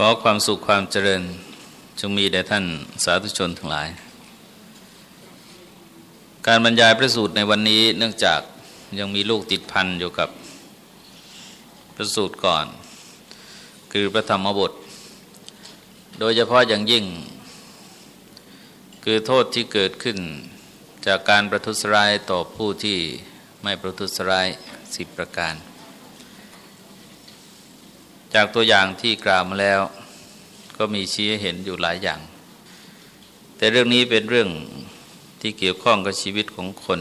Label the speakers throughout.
Speaker 1: ขอความสุขความเจริญ จงมีแด่ท่านสาธุชนทั้งหลาย การบรรยายพระสูตรในวันนี้เนื่องจากยังมีลูกติดพันอยู่กับพระสูตรก่อน คือพระธรรมบท โดยเฉพาะอย่างยิ่ง คือโทษที่เกิดขึ้นจากการประทุษร้ายต่อผู้ที่ไม่ประทุษร้ายสิบประการ จากตัวอย่างที่กล่าวมาแล้ว ก็มีชี้ให้เห็นอยู่หลายอย่าง แต่เรื่องนี้เป็นเรื่องที่เกี่ยวข้องกับชีวิตของคน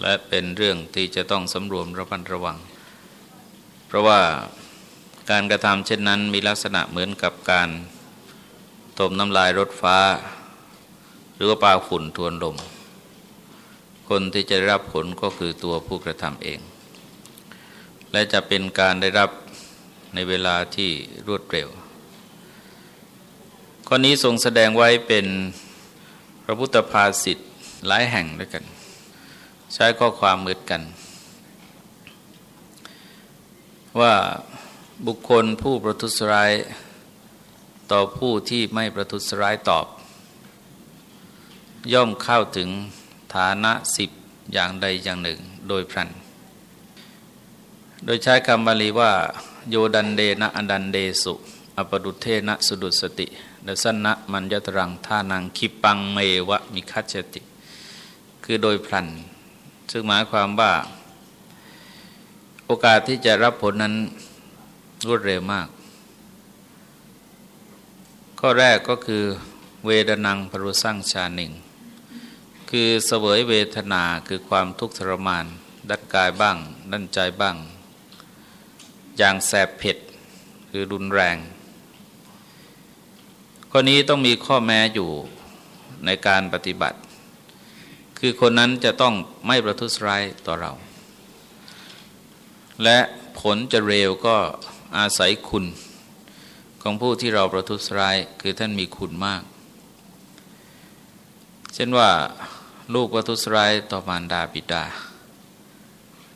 Speaker 1: และเป็นเรื่องที่จะต้องสำรวมระมัดระวัง เพราะว่าการกระทำเช่นนั้นมีลักษณะเหมือนกับการตมน้ำลายรถฟ้า หรือว่าปลาฝุ่นทวนลม คนที่จะได้รับผลก็คือตัวผู้กระทำเอง และจะเป็นการได้รับ ในเวลาที่รวดเร็ว ข้อนี้ทรงแสดงไว้เป็นพระพุทธภาษิตหลายแห่งด้วยกัน ใช้ข้อความเหมือนกัน ว่าบุคคลผู้ประทุษร้ายต่อผู้ที่ไม่ประทุษร้ายตอบ ย่อมเข้าถึงฐานะสิบอย่างใดอย่างหนึ่งโดยพลัน โดยใช้คำบาลีว่า โยดันเดนะอันดันเดสุ อปดุเทนะสุดุสติเดสนะมัญญตรังท่านังคิปังเมวะมิคัจติ คือโดยพลัน ซึ่งหมายความว่า โอกาสที่จะรับผลนั้นรวดเร็วมาก ข้อแรกก็คือเวดนังปรุสั่งชาหนึ่ง คือเสวยเวทนาคือความทุกข์ทรมานดัดกายบ้างดันใจบ้าง อย่างแสบเผ็ดคือรุนแรง ข้อนี้ต้องมีข้อแม้อยู่ในการปฏิบัติ คือคนนั้นจะต้องไม่ประทุษร้ายต่อเรา และผลจะเร็วก็อาศัยคุณของผู้ที่เราประทุษร้าย คือท่านมีคุณมาก เช่นว่าลูกประทุษร้ายต่อมารดาบิดา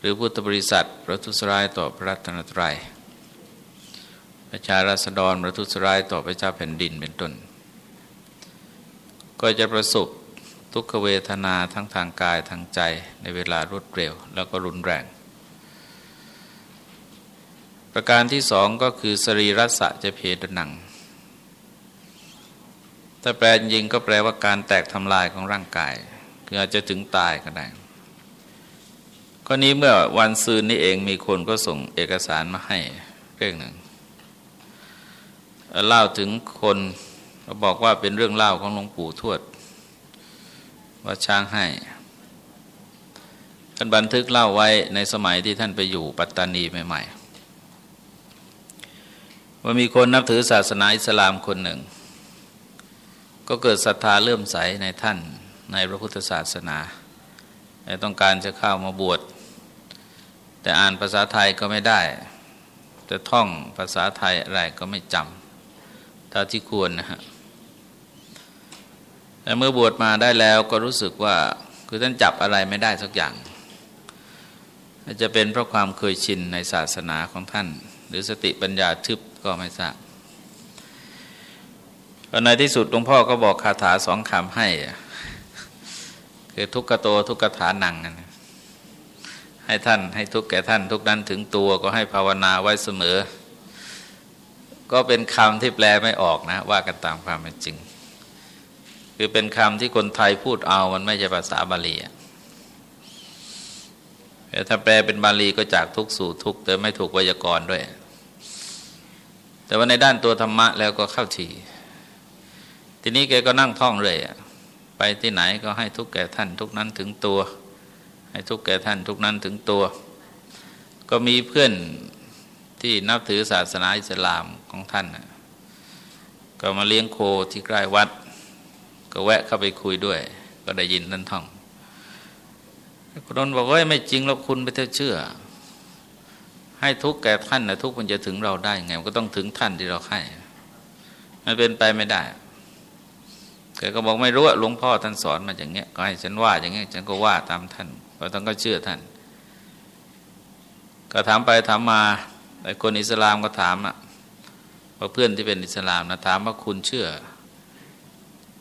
Speaker 1: หรือพุทธบริษัทประทุษร้ายต่อพระรัตนตรัย ประชาราษฎรประทุษร้ายต่อพระเจ้าแผ่นดินเป็นต้น ก็จะประสบทุกขเวทนาทั้งทางกายทางใจในเวลารวดเร็ว แล้วก็รุนแรง ประการที่สองก็คือสรีรสะจะเพดนัง ถ้าแปลจริงก็แปลว่าการแตกทำลายของร่างกาย คืออาจจะถึงตายก็ได้ ข้อนี้เมื่อวันซืนนี้เองมีคนก็ส่งเอกสารมาให้เรื่องหนึ่งเล่าถึงคนบอกว่าเป็นเรื่องเล่าของหลวงปู่ทวดว่าช้างให้ท่านบันทึกเล่าไว้ในสมัยที่ท่านไปอยู่ปัตตานีใหม่ๆว่ามีคนนับถือศาสนาอิสลามคนหนึ่ง ก็เกิดศรัทธาเลื่อมใสในท่านในพระพุทธศาสนา ต้องการจะเข้ามาบวช แต่อ่านภาษาไทยก็ไม่ได้แต่ท่องภาษาไทยอะไรก็ไม่จำเท่าที่ควรนะฮะแต่เมื่อบวชมาได้แล้วก็รู้สึกว่าคือท่านจับอะไรไม่ได้สักอย่างอาจจะเป็นเพราะความเคยชินในศาสนาของท่าน หรือสติปัญญาทึบก็ไม่ทราบในที่สุดหลวงพ่อก็บอกคาถาสองคำให้ คือทุกขโตทุกขฐานังนะ ให้ท่านให้ทุกแก่ท่านทุกนั้นถึงตัวก็ให้ภาวนาไว้เสมอ ก็เป็นคำที่แปลไม่ออกนะ ว่ากันตามความเป็นจริง คือเป็นคำที่คนไทยพูดเอามันไม่ใช่ภาษาบาลีแต่ถ้าแปลเป็นบาลีก็จากทุกสู่ทุกแต่ไม่ถูกไวยากรณ์ด้วย แต่ว่าในด้านตัวธรรมะแล้วก็เข้าทีทีนี้แกก็นั่งท่องเลยไปที่ไหนก็ให้ทุกแก่ท่านทุกนั้นถึงตัว ให้ทุกแก่ท่านทุกนั้นถึงตัว ก็มีเพื่อนที่นับถือศาสนาอิสลามของท่านก็มาเลี้ยงโคที่ใกล้วัด ก็แวะเข้าไปคุยด้วย ก็ได้ยินท่านท่องคุณนนบอกว่าไม่จริงแล้วคุณไปเถอะเชื่อ ให้ทุกแก่ท่านนะทุกมันจะถึงเราได้ไงมันก็ต้องถึงท่านที่เราให้มันเป็นไปไม่ได้แกก็บอกไม่รู้ว่าหลวงพ่อท่านสอนมาอย่างเงี้ยก็ให้ฉันว่าอย่างเงี้ยฉันก็ว่าตามท่าน เราต้องก็เชื่อท่าน ก็ถามไปถามมาไอ้คนอิสลามก็ถามอะว่าเพื่อนที่เป็นอิสลามนะถามว่าคุณเชื่อ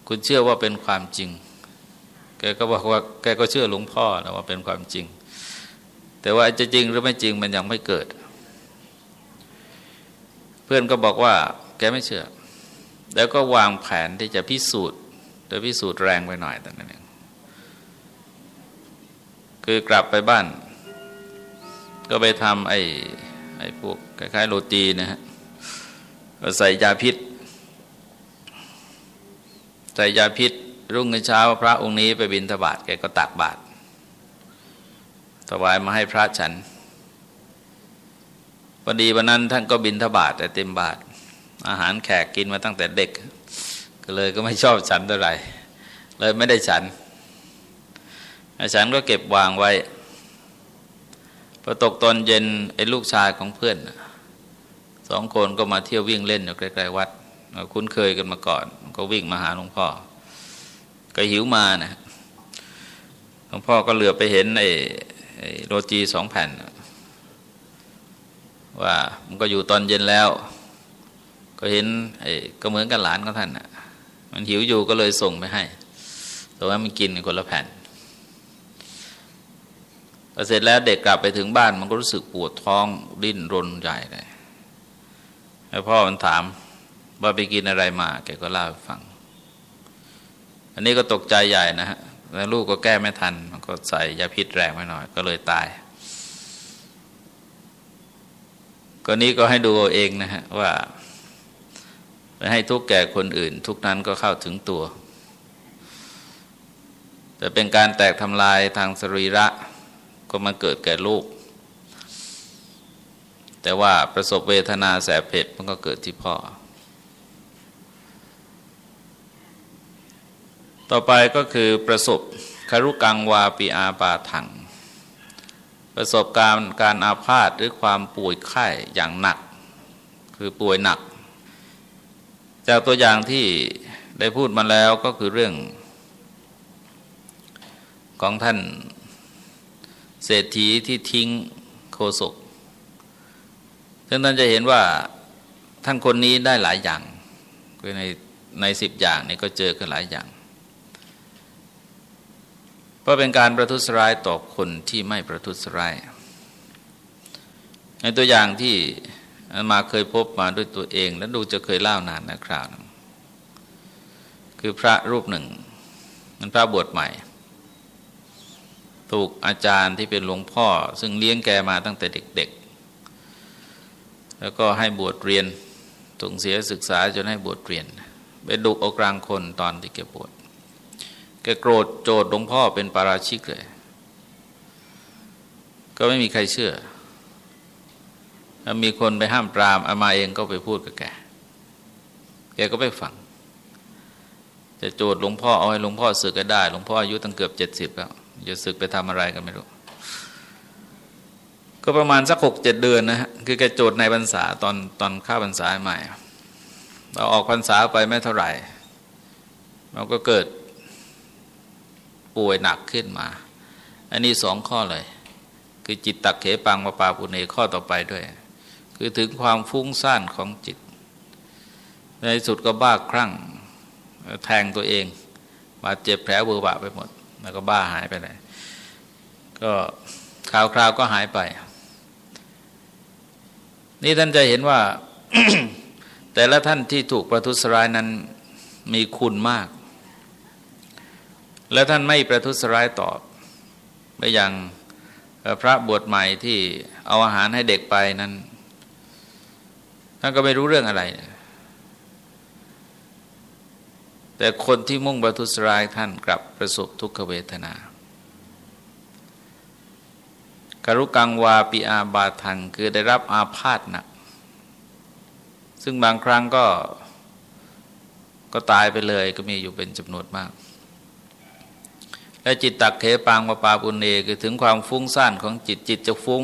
Speaker 1: คุณเชื่อว่าเป็นความจริง แกก็บอกว่าแกก็เชื่อหลวงพ่อนะว่าเป็นความจริง แต่ว่าจะจริงหรือไม่จริงมันยังไม่เกิด เพื่อนก็บอกว่า แกไม่เชื่อ แล้วก็วางแผนที่จะพิสูจน์โดยพิสูจน์แรงไปหน่อยแต่นั้นเอง คือกลับไปบ้าน ก็ไปทำไอ้ไอ้พวกคล้ายๆโรตีนะฮะก็ใส่ยาพิษ ใส่ยาพิษ รุ่งเช้าพระองค์นี้ไปบินทบาทแกก็ตักบาตรถวายมาให้พระฉันพอดีวันนั้นท่านก็บินทบาทแต่เต็มบาท อาหารแขกกินมาตั้งแต่เด็ก ก็เลยก็ไม่ชอบฉันเท่าไหร่ เลยไม่ได้ฉัน ฉันก็เก็บวางไว้พอตกตอนเย็นไอ้ลูกชายของเพื่อนสองคนก็มาเที่ยววิ่งเล่นอยู่ใกล้ๆวัด คุ้นเคยกันมาก่อน ก็วิ่งมาหาหลวงพ่อ ก็หิวมานะหลวงพ่อก็เหลือไปเห็นไอ้โรจีสองแผ่น ว่ามันก็อยู่ตอนเย็นแล้ว ก็เห็นไอ้ก็เหมือนกับหลานของท่านอะมันหิวอยู่ก็เลยส่งไปให้แต่ว่ามันกินคนละแผ่น อเสร็จแล้วเด็กกลับไปถึงบ้านมันก็รู้สึกปวดท้องดิ้นรนใหญ่เลยแล้วพ่อมันถามว่าไปกินอะไรมา แกก็เล่าให้ฟัง อันนี้ก็ตกใจใหญ่นะฮะแล้วลูกก็แก้ไม่ทัน มันก็ใส่ยาพิษแรงไปหน่อย ก็เลยตาย ก็นี้ก็ให้ดูเองนะฮะว่าไปให้ทุกแก่คนอื่น ทุกนั้นก็เข้าถึงตัว แต่เป็นการแตกทำลายทางสรีระ ก็มาเกิดแก่ลูก แต่ว่าประสบเวทนาแสบเผ็ดมันก็เกิดที่พ่อ ต่อไปก็คือประสบคารุกังวาปีอาปาถัง ประสบการณ์การอาพาธหรือความป่วยไข้อย่างหนัก คือป่วยหนัก จากตัวอย่างที่ได้พูดมาแล้วก็คือเรื่องของท่าน เศรษฐีที่ทิ้งโคศกท่านจะเห็นว่าท่านคนนี้ได้หลายอย่างคือในในสิบอย่างนี้ก็เจอกันหลายอย่าง เพราะเป็นการประทุษร้ายต่อคนที่ไม่ประทุษร้าย ในตัวอย่างที่มาเคยพบมาด้วยตัวเอง แล้วดูจะเคยเล่านานนะคราว คือพระรูปหนึ่งมันพระบวชใหม่ ถูกอาจารย์ที่เป็นหลวงพ่อ ซึ่งเลี้ยงแกมาตั้งแต่เด็ก ๆ แล้วก็ให้บวชเรียนส่งเสียศึกษาจนให้บวชเรียน ไปดุเอากลางคนตอนที่แกบวชแกโกรธโจดหลวงพ่อเป็นปาราชิกเลย ก็ไม่มีใครเชื่อแล้วมีคนไปห้ามปรามอามาเองก็ไปพูดกับแก แกก็ไปฟังจะโจดหลวงพ่อเอาให้หลวงพ่อสึกก็ได้ หลวงพ่ออายุตั้งเกือบเจ็ดสิบแล้ว จะศึกไปทำอะไรกันไม่รู้ ก็ประมาณสักหกเจ็ดเดือนนะฮะคือแกโจทย์ในพรรษาตอนตอนข้าพรรษาใหม่ เราออกพรรษาไปไม่เท่าไหร่เราก็เกิดป่วยหนักขึ้นมา อันนี้สองข้อเลย คือจิตตักเขปังมาปาปุเนข้อต่อไปด้วย คือถึงความฟุ้งซ่านของจิต ในสุดก็บ้าคลั่งแทงตัวเองบาดเจ็บแผลเบอร์บะไปหมด แล้วก็บ้าหายไปเลย ก็คราวคราวก็หายไป นี่ท่านจะเห็นว่า แต่ละท่านที่ถูกประทุษร้ายนั้นมีคุณมาก และท่านไม่ประทุษร้ายตอบไม่อย่างพระบวชใหม่ที่เอาอาหารให้เด็กไปนั้นท่านก็ไม่รู้เรื่องอะไร แต่คนที่มุ่งประทุษร้ายท่านกลับประสบทุกขเวทนาการุกังวาปิอาบาทังคือได้รับอาพาธหนัก ซึ่งบางครั้งก็ก็ตายไปเลยก็มีอยู่เป็นจำนวนมาก และจิตตักเขปังวปาปุเนคือถึงความฟุ้งซ่านของจิตจิตจะฟุ้ง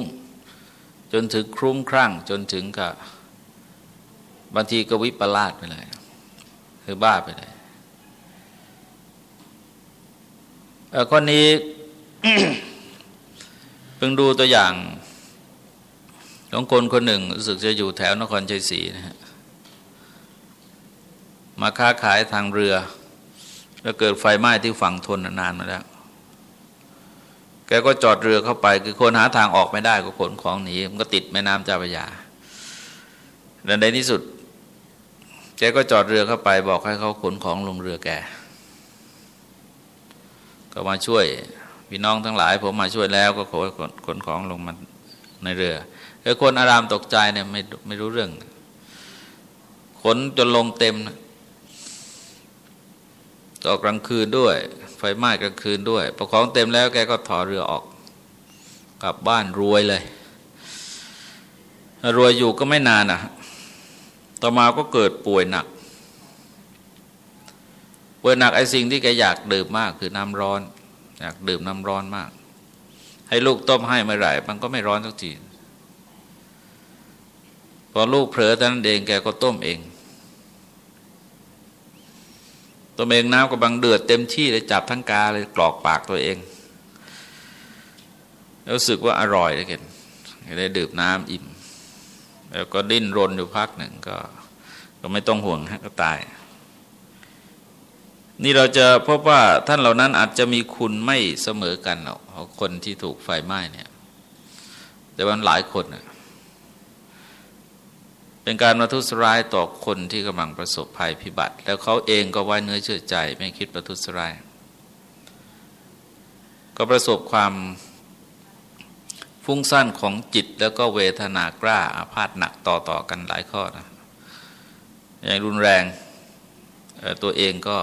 Speaker 1: จนถึงคลุ้มครั่ง จนถึงกับบางทีก็วิปลาสไปเลย คือบ้าไปเลย ข้อนี้เพิ่งดูตัวอย่างของคนคนหนึ่งรู้สึกจะอยู่แถวนครชัยศรีนะฮะมาค้าขายทางเรือ แล้วเกิดไฟไหม้ที่ฝั่งทนนานมาแล้ว แกก็จอดเรือเข้าไป คือคนหาทางออกไม่ได้ก็ขนของหนีมันก็ติดแม่น้ำเจ้าพระยาและในที่สุด แกก็จอดเรือเข้าไปบอกให้เขาขนของลงเรือแก ก็มาช่วยพี่น้องทั้งหลาย ผมมาช่วยแล้วก็ขนขนของลงมาในเรือไอ้คนอารามตกใจเนี่ยไม่ไม่รู้เรื่อง ขนจนลงเต็มตอกลางคืนด้วย ไฟไหม้กลางคืนด้วยพอของเต็มแล้วแกก็ถอเรือออก กลับบ้านรวยเลย รวยอยู่ก็ไม่นานอะ ต่อมาก็เกิดป่วยหนัก ป่วยหนักไอ้สิ่งที่แกอยากดื่มมากคือน้ำร้อน อยากดื่มน้ำร้อนมาก ให้ลูกต้มให้เมื่อไหร่ มันก็ไม่ร้อนสักทีพอลูกเผลอแต่นั้นเองแกก็ต้มเองตัวเองน้ำกำลังเดือดเต็มที่เลยจับทั้งกาเลยกรอกปากตัวเอง รู้สึกว่าอร่อยเลยกันได้ดื่มน้ำอิ่ม แล้วก็ดิ้นรนอยู่พักหนึ่งก็ ก็ไม่ต้องห่วงฮะก็ตาย นี่เราจะพบว่าท่านเหล่านั้นอาจจะมีคุณไม่เสมอกันหรอกคนที่ถูกไฟไหม้เนี่ย แต่ว่าหลายคนนะเป็นการมาทุษร้ายต่อคนที่กำลังประสบภัยพิบัติ แล้วเขาเองก็ไว้เนื้อเชื่อใจไม่คิดประทุษร้าย ก็ประสบความฟุ้งซ่านของจิตแล้วก็เวทนากล้าอาพาธหนักต่อต่อกันหลายข้อนะอย่างรุนแรงตัวเองก็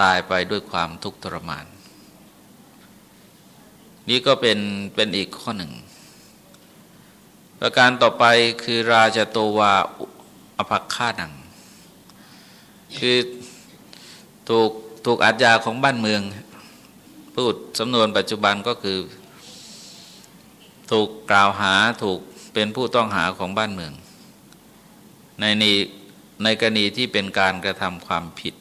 Speaker 1: ตายไปด้วยความทุกข์ทรมาน นี่ก็เป็นเป็นอีกข้อหนึ่ง ประการต่อไปคือราชโตวาอภักขานัง คือถูกถูกอาญาของบ้านเมือง พูดสำนวนปัจจุบันก็คือ ถูกกล่าวหาถูกเป็นผู้ต้องหาของบ้านเมือง ในนี้ในกรณีที่เป็นการกระทำความผิด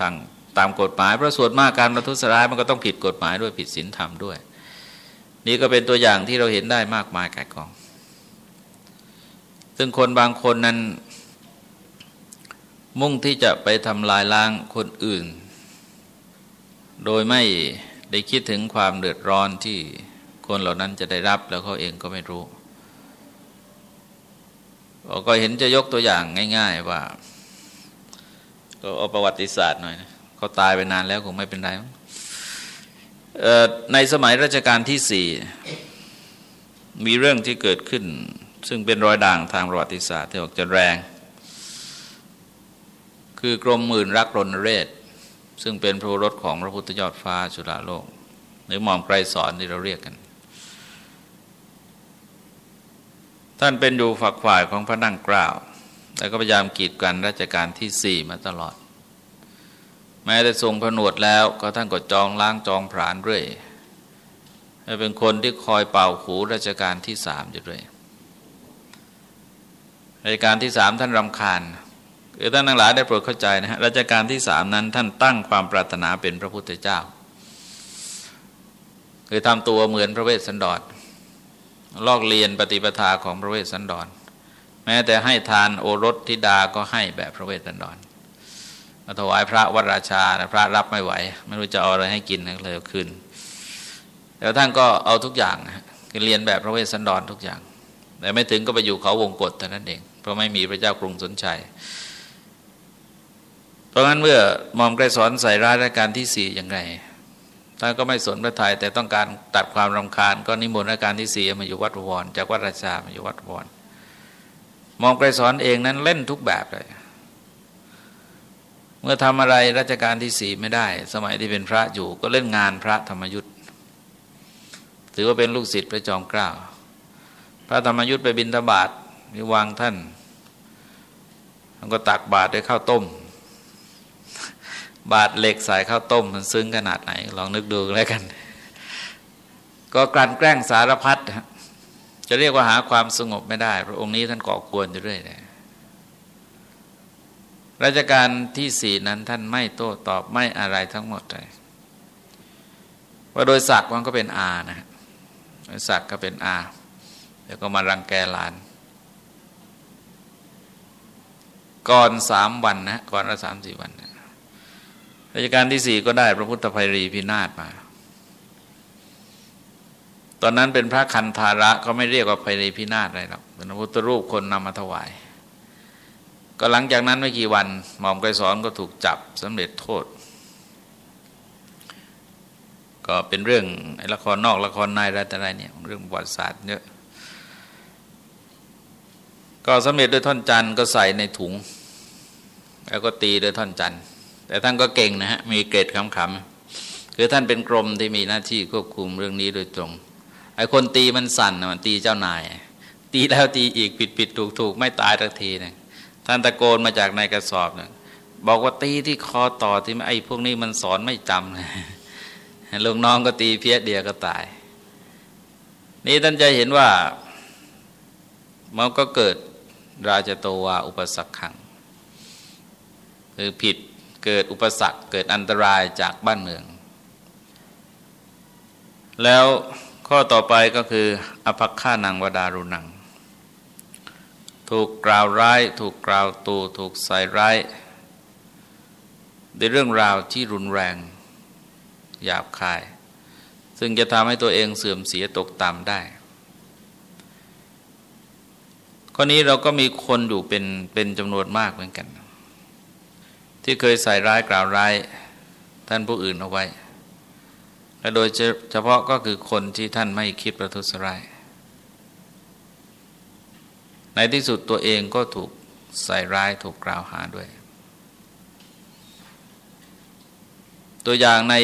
Speaker 1: ทาง ตามกฎหมาย เพราะส่วนมากการประทุษร้ายมันก็ต้องผิดกฎหมายด้วยผิดศีลธรรมด้วย นี่ก็เป็นตัวอย่างที่เราเห็นได้มากมายแก่กอง ซึ่งคนบางคนนั้น มุ่งที่จะไปทำลายล้างคนอื่น โดยไม่ได้คิดถึงความเดือดร้อนที่คนเหล่านั้นจะได้รับแล้วเขาเองก็ไม่รู้ก็เห็นจะยกตัวอย่างง่าย ๆ ว่า ก็เอาประวัติศาสตร์หน่อยนะ เขาตายไปนานแล้วคงไม่เป็นไรในสมัยรัชกาลที่สี่มีเรื่องที่เกิดขึ้น ซึ่งเป็นรอยด่างทางประวัติศาสตร์ที่ออกจะแรง คือกรมหมื่นรักรนเรศ ซึ่งเป็นพระรถของพระพุทธยอดฟ้าจุฬาโลก หรือหม่อมไกรสอนที่เราเรียกกัน ท่านเป็นอยู่ฝักฝ่ายของพระนั่งกล้าว แต่ก็พยายามกีดกันราชการที่สี่มาตลอด แม้แต่ทรงผนวดแล้วก็ท่านก็จองล้างจองผรานเรื่อยเป็นคนที่คอยเป่าขูราชการที่สามอยู่ด้วยราชการที่สามท่านรำคาญคือท่านทั้งหลายได้โปรดเข้าใจนะฮะราชการที่สามนั้นท่านตั้งความปรารถนาเป็นพระพุทธเจ้า คือทำตัวเหมือนพระเวสสันดรลอกเรียนปฏิปทาของพระเวสสันดร แม้แต่ให้ทานโอรสธิดาก็ให้แบบพระเวสสันดร มาถวายพระวราชาพระรับไม่ไหว ไม่รู้จะเอาอะไรให้กินเลยคืนแล้วท่านก็เอาทุกอย่างเรียนแบบพระเวสสันดรทุกอย่าง แต่ไม่ถึงก็ไปอยู่เขาวงกฏแต่นั้นเอง เพราะไม่มีพระเจ้ากรุงสนชัยเพราะงั้นเมื่อมอมไกรสอนใส่ร้ายราชการที่สี่อย่างไรท่านก็ไม่สนพระทยแต่ต้องการตัดความรำคาญ ก็นิมนต์ราชการที่สี่มาอยู่วัดวรจากวัดราชามาอยู่วัดวรมอมไกรสอนเองนั้นเล่นทุกแบบเลย เมื่อทำอะไรราชการที่สี่ไม่ได้ สมัยที่เป็นพระอยู่ก็เล่นงานพระธรรมยุทธ์ถือว่าเป็นลูกศิษย์พระจอมเกล้าพระธรรมยุทธ์ไปบินทบาทมีวางท่านมันก็ตักบาตรด้วยข้าวต้ม บาตรเหล็กใส่ข้าวต้ม มันซึ้งขนาดไหน ลองนึกดูแล้วกัน ก็กลั่นแกล้งสารพัดจะเรียกว่าหาความสงบไม่ได้ พระองค์นี้ท่านก่อกวนอยู่เรื่อยเลย ราชการที่สี่นั้นท่านไม่โต้ตอบไม่อะไรทั้งหมดเลยว่าโดยศักดิ์มันก็เป็นอานะโดยศักดิ์ก็เป็นอาแล้วก็มารังแกหลาน ก่อนสามวันนะก่อนละสามสี่วันรัชกาลที่สี่ก็ได้พระพุทธภัยรีพินาศมา ตอนนั้นเป็นพระคันธาระเขาไม่เรียกว่าภัยรีพินาศอะไรหรอกเป็นพระพุทธรูปคนนำมาถวาย ก็หลังจากนั้นไม่กี่วัน หม่อมไกรสอนก็ถูกจับสำเร็จโทษ ก็เป็นเรื่องละครนอกละครในอะไรแต่ไรเนี่ยเรื่องประวัติศาสตร์เยอะก็สำเร็จด้วยท่อนจันก็ใส่ในถุง แล้วก็ตีด้วยท่อนจันแต่ท่านก็เก่งนะฮะ มีเกรดขำๆคือท่านเป็นกรมที่มีหน้าที่ควบคุมเรื่องนี้โดยตรง ไอ้คนตีมันสั่นมันตีเจ้านาย ตีแล้วตีอีกผิดผิดถูกถูกไม่ตายทักทีนะ ท่านตะโกนมาจากในกระสอบนะบอกว่าตีที่คอต่อที่ไอ้พวกนี้มันสอนไม่จำเลยลูกน้องก็ตีเพี้ยเดียวก็ตาย นี่ท่านจะเห็นว่ามันก็เกิดราชโตวาอุปสรรคขังคือผิดเกิดอุปสรรคเกิดอันตรายจากบ้านเมือง แล้วข้อต่อไปก็คืออภักขานังวดารุนัง ถูกกล่าวร้าย ถูกกล่าวตูถูกใส่ร้ายในเรื่องราวที่รุนแรง หยาบคาย ซึ่งจะทำให้ตัวเองเสื่อมเสียตกต่ำได้ข้อนี้เราก็มีคนอยู่เป็นเป็นจำนวนมากเหมือนกัน ที่เคยใส่ร้ายกล่าวร้ายท่านผู้อื่นเอาไว้และโดยเฉพาะก็คือคนที่ท่านไม่คิดประทุษร้าย ในที่สุดตัวเองก็ถูกใส่ร้ายถูกกล่าวหาด้วย ตัวอย่างใน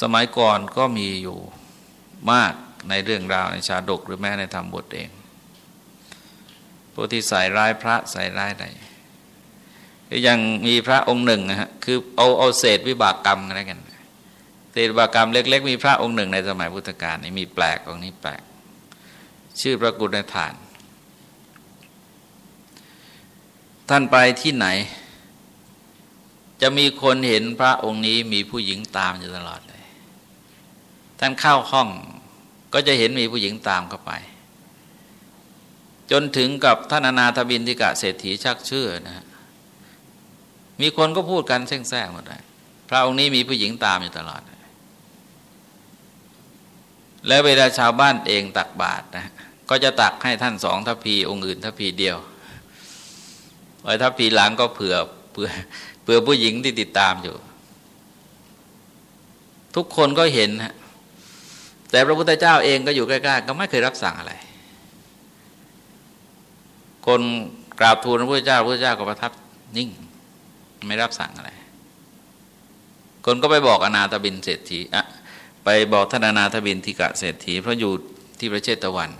Speaker 1: สมัยก่อนก็มีอยู่มากในเรื่องราวในชาดกหรือแม้ในธรรมบทเองวกที่ใส่ร้ายพระใส่ร้ายใดยังมีพระองค์หนึ่งนะฮะคือเอาเอาเศษวิบากกรรมอะไรกันเศษวิบากกรรมเล็ก ๆ มีพระองค์หนึ่งในสมัยพุทธกาลนี่มีแปลกองนี้แปลก ชื่อพระกุณฑาน ท่านไปที่ไหน จะมีคนเห็นพระองค์นี้มีผู้หญิงตามอยู่ตลอดเลย ท่านเข้าห้องก็จะเห็นมีผู้หญิงตามเข้าไป จนถึงกับท่านนาถบินทิกะเศรษฐีชักเชื่อนะ มีคนก็พูดกันแ่งแซ่หมดเลยพระองค์นี้มีผู้หญิงตามอยู่ตลอด แล้วเวลาชาวบ้านเองตักบาตรนะ ก็จะตักให้ท่านสองทัพพีองค์อื่นทัพพีเดียวไว้ทัพพีหลังก็เผื่อเผื่อเผื่อผู้หญิงที่ติดตามอยู่ ทุกคนก็เห็นฮะแต่พระพุทธเจ้าเองก็อยู่ใกล้ๆก็ไม่เคยรับสั่งอะไร คนกราบทูลพระพุทธเจ้าพระพุทธเจ้าก็ประทับนิ่ง ไม่รับสั่งอะไร คนก็ไปบอกอนาถบินเศรษฐีอะไปบอกท่านอนาถบินทิกะเศรษฐีเพราะอยู่ที่ประเทศตะวัน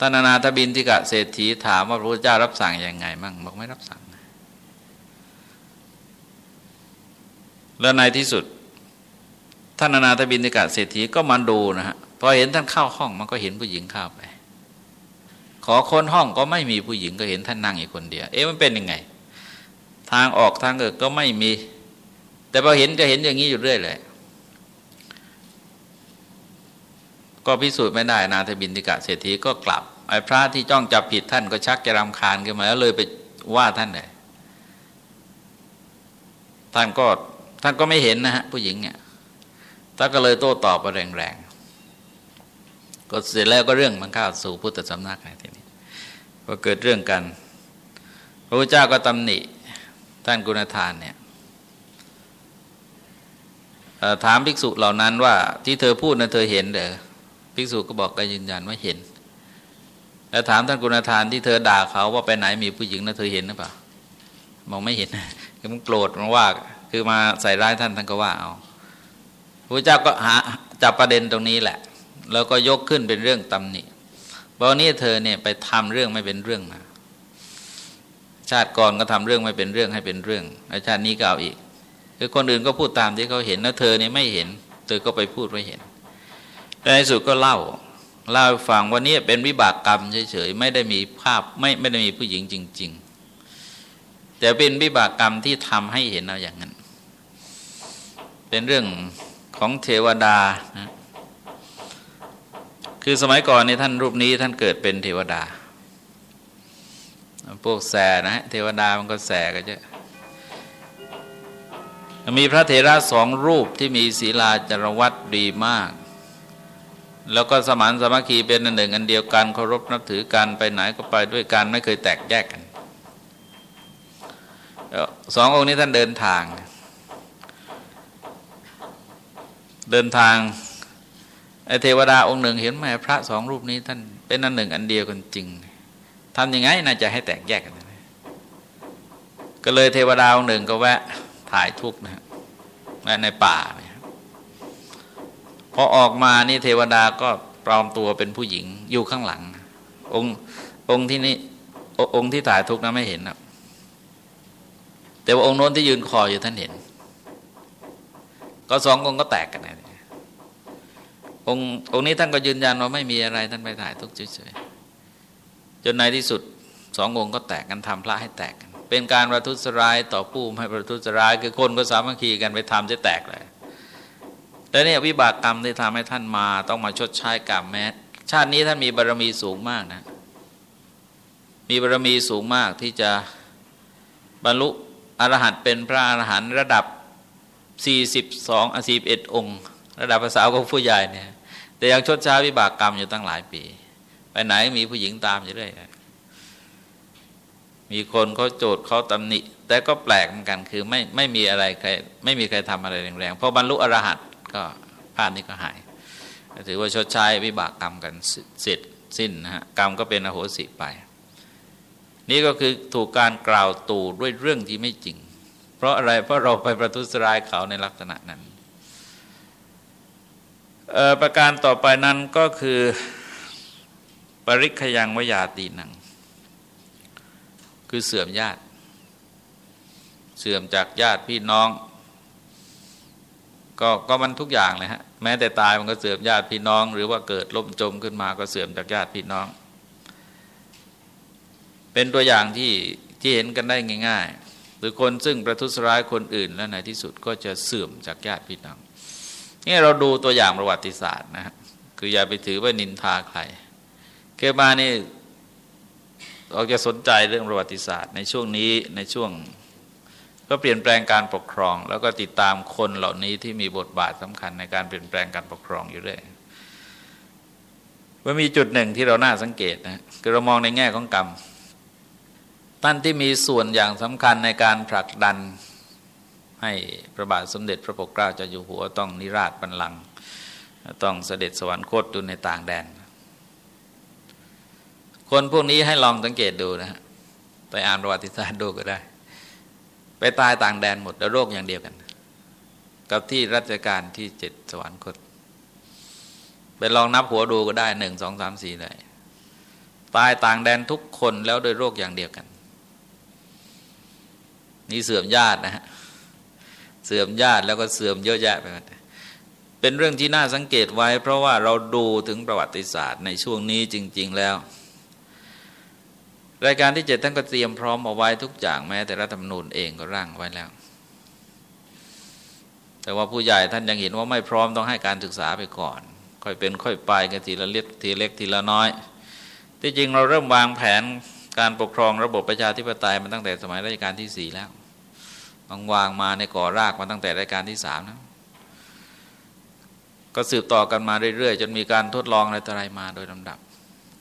Speaker 1: ท่านอนาถบินทิกะเศรษฐีถามว่าพระพุทธเจ้ารับสั่งยังไงมั่งบอกไม่รับสั่ง แล้วในที่สุด ท่านอนาถบินทิกะเศรษฐีก็มาดูนะฮะพอเห็นท่านเข้าห้องมันก็เห็นผู้หญิงเข้าไป ขอคนห้องก็ไม่มีผู้หญิงก็เห็นท่านนั่งอยู่คนเดียว เอ๊ะมันเป็นยังไง ทางออกทางเอิกก็ไม่มี แต่พอเห็นจะเห็นอย่างนี้อยู่เรื่อยเลย ก็พิสูจน์ไม่ได้นาทบินติกะเศรษฐีก็กลับไอ้พระที่จ้องจับผิดท่านก็ชักจะรำคาญขึ้นมาแล้วเลยไปว่าท่านเลยท่านก็ท่านก็ไม่เห็นนะฮะผู้หญิงเนี่ยท่านก็เลยโต้ตอบไปแรงๆก็เสร็จแล้วก็เรื่องมันเข้าสู่พุทธสำนักไงทีนี้ก็เกิดเรื่องกัน พระพุทธเจ้าก็ตำหนิท่านกุณธานเนี่ยถามภิกษุเหล่านั้นว่าที่เธอพูดนะเธอเห็นเด้อ ภิกษุก็บอกก็ยืนยันว่าเห็น แล้วถามท่านกุณธานที่เธอด่าเขาว่าไปไหนมีผู้หญิงนะเธอเห็นหรือเปล่ามองไม่เห็นคือมันโกรธมันว่า คือมาใส่ร้ายท่านท่านก็ว่าเอาพระเจ้าก็หาจับประเด็นตรงนี้แหละ แล้วก็ยกขึ้นเป็นเรื่องตำหนิบอกนี่เธอเนี่ยไปทำเรื่องไม่เป็นเรื่องมา ชาติก่อนก็ทำเรื่องไม่เป็นเรื่องให้เป็นเรื่องแล้วชาตินี้ก็เอาอีก คือคนอื่นก็พูดตามที่เขาเห็นแล้วเธอเนี่ยไม่เห็น เธอก็ไปพูดไม่เห็น ในสุดก็เล่าเล่าฟังว่านี่เป็นวิบากกรรมเฉยๆไม่ได้มีภาพไม่ไม่ได้มีผู้หญิงจริง ๆ แต่เป็นวิบากกรรมที่ทำให้เห็นเอาอย่างนั้น เป็นเรื่องของเทวดานะคือสมัยก่อนในท่านรูปนี้ท่านเกิดเป็นเทวดา พวกแสนะเทวดามันก็แสก็จะมีพระเถระสองรูปที่มีศีลาจารวัตดีมาก แล้วก็สมานสมัคคีเป็นอันหนึ่งอันเดียวกันเคารพนับถือกันไปไหนก็ไปด้วยกันไม่เคยแตกแยกกันสององค์นี้ท่านเดินทาง เดินทางไอเทวดาองค์หนึ่งเห็นไหมพระสองรูปนี้ท่านเป็นอันหนึ่งอันเดียวกันจริงทำยังไงน่าจะให้แตกแยกกัน ก็เลยเทวดาองค์หนึ่งก็แวะถ่ายทุกนะแวะในป่า พอออกมานี่เทวดาก็ปลอมตัวเป็นผู้หญิงอยู่ข้างหลัง องค์องค์ที่นี่องค์ที่ถ่ายทุกนะไม่เห็นนะแต่ว่าองค์โน้นที่ยืนคออยู่ท่านเห็น ก็สององค์ก็แตกกันนะองค์องค์นี้ท่านก็ยืนยันว่าไม่มีอะไรท่านไปถ่ายทุกเฉยๆจนในที่สุดสององค์ก็แตกกันทำพระให้แตกกัน เป็นการประทุษร้ายต่อผู้ให้ประทุษร้ายคือคนก็สามัคคีกันไปทำจะแตกเลย แต่เนี่ยวิบากกรรมที่ทำให้ท่านมา ต้องมาชดใช้กรรมแม้ ชาตินี้ท่านมีบารรมีสูงมากนะ มีบารรมีสูงมากที่จะบรรลุอรหันต์เป็นพระอรหันต์ระดับ 42อา41 องค์ ระดับภาษาของผู้ใหญ่เนี่ยแต่ยังชดใช้วิบากกรรมอยู่ตั้งหลายปี ไปไหนมีผู้หญิงตามอยู่เรื่อยมีคนเขาโจดเขาตำหนิ แต่ก็แปลกเหมือนกันคือไม่ไม่มีอะไรใครไม่มีใครทำอะไรแรงๆพอบรรลุอรหัต ก็ภาพนี้ก็หาย ถือว่าชดใช้วิบากกรรมกันเสร็จสิ้นนะฮะกรรมก็เป็นอโหสิไป นี่ก็คือถูกการกล่าวตู่ด้วยเรื่องที่ไม่จริง เพราะอะไรเพราะเราไปประทุษร้ายเขาในลักษณะนั้นประการต่อไปนั้นก็คือปริคยังวยาตีนัง คือเสื่อมญาติ เสื่อมจากญาติพี่น้อง ก็ก็มันทุกอย่างเลยฮะแม้แต่ตายมันก็เสื่อมญาติพี่น้อง หรือว่าเกิดล่มจมขึ้นมาก็เสื่อมจากญาติพี่น้อง เป็นตัวอย่างที่ที่เห็นกันได้ง่าย ๆ หรือคนซึ่งประทุษร้ายคนอื่นและในที่สุดก็จะเสื่อมจากญาติพี่น้องนี่เราดูตัวอย่างประวัติศาสตร์นะคืออย่าไปถือว่านินทาใครเคมานี่เราจะสนใจเรื่องประวัติศาสตร์ ในช่วงนี้ในช่วง ก็เปลี่ยนแปลงการปกครอง แล้วก็ติดตามคนเหล่านี้ที่มีบทบาทสำคัญในการเปลี่ยนแปลงการปกครองอยู่เรื่อยว่ามีจุดหนึ่งที่เราน่าสังเกตนะคือเรามองในแง่ของกรรมท่านที่มีส่วนอย่างสำคัญในการผลักดันให้พระบาทสมเด็จพระปกเกล้าเจ้าอยู่หัวต้องนิราชบัลลังก์ต้องเสด็จสวรรคตดูในต่างแดน คนพวกนี้ให้ลองสังเกตดูนะฮะไปอ่านประวัติศาสตร์ดูก็ได้ ไปตายต่างแดนหมดแล้วโรคอย่างเดียวกัน กับที่รัชกาลที่เจ็ดสวรรคตไปลองนับหัวดูก็ได้หนึ่งสองสามสี่เลยตายต่างแดนทุกคนแล้วโดยโรคอย่างเดียวกัน นี่เสื่อมญาตินะฮะเสื่อมญาติแล้วก็เสื่อมเยอะแยะไปหมดเป็นเรื่องที่น่าสังเกตไว้ เพราะว่าเราดูถึงประวัติศาสตร์ในช่วงนี้จริง ๆ แล้ว รายการที่เจ็ดท่านก็เตรียมพร้อมเอาไว้ทุกอย่างแม้แต่รัฐธรรมนูญเองก็ร่างไว้แล้ว แต่ว่าผู้ใหญ่ท่านยังเห็นว่าไม่พร้อมต้องให้การศึกษาไปก่อน ค่อยเป็นค่อยไปกันทีละเล็กทีเล็กทีละน้อย ที่จริงเราเริ่มวางแผนการปกครองระบบประชาธิปไตยมาตั้งแต่สมัยรัชกาลที่สี่แล้ววางวางมาในก่อรากมาตั้งแต่รายการที่สามนะก็สืบต่อกันมาเรื่อยๆจนมีการทดลองอะไรต่ออะไรมาโดยลำดับ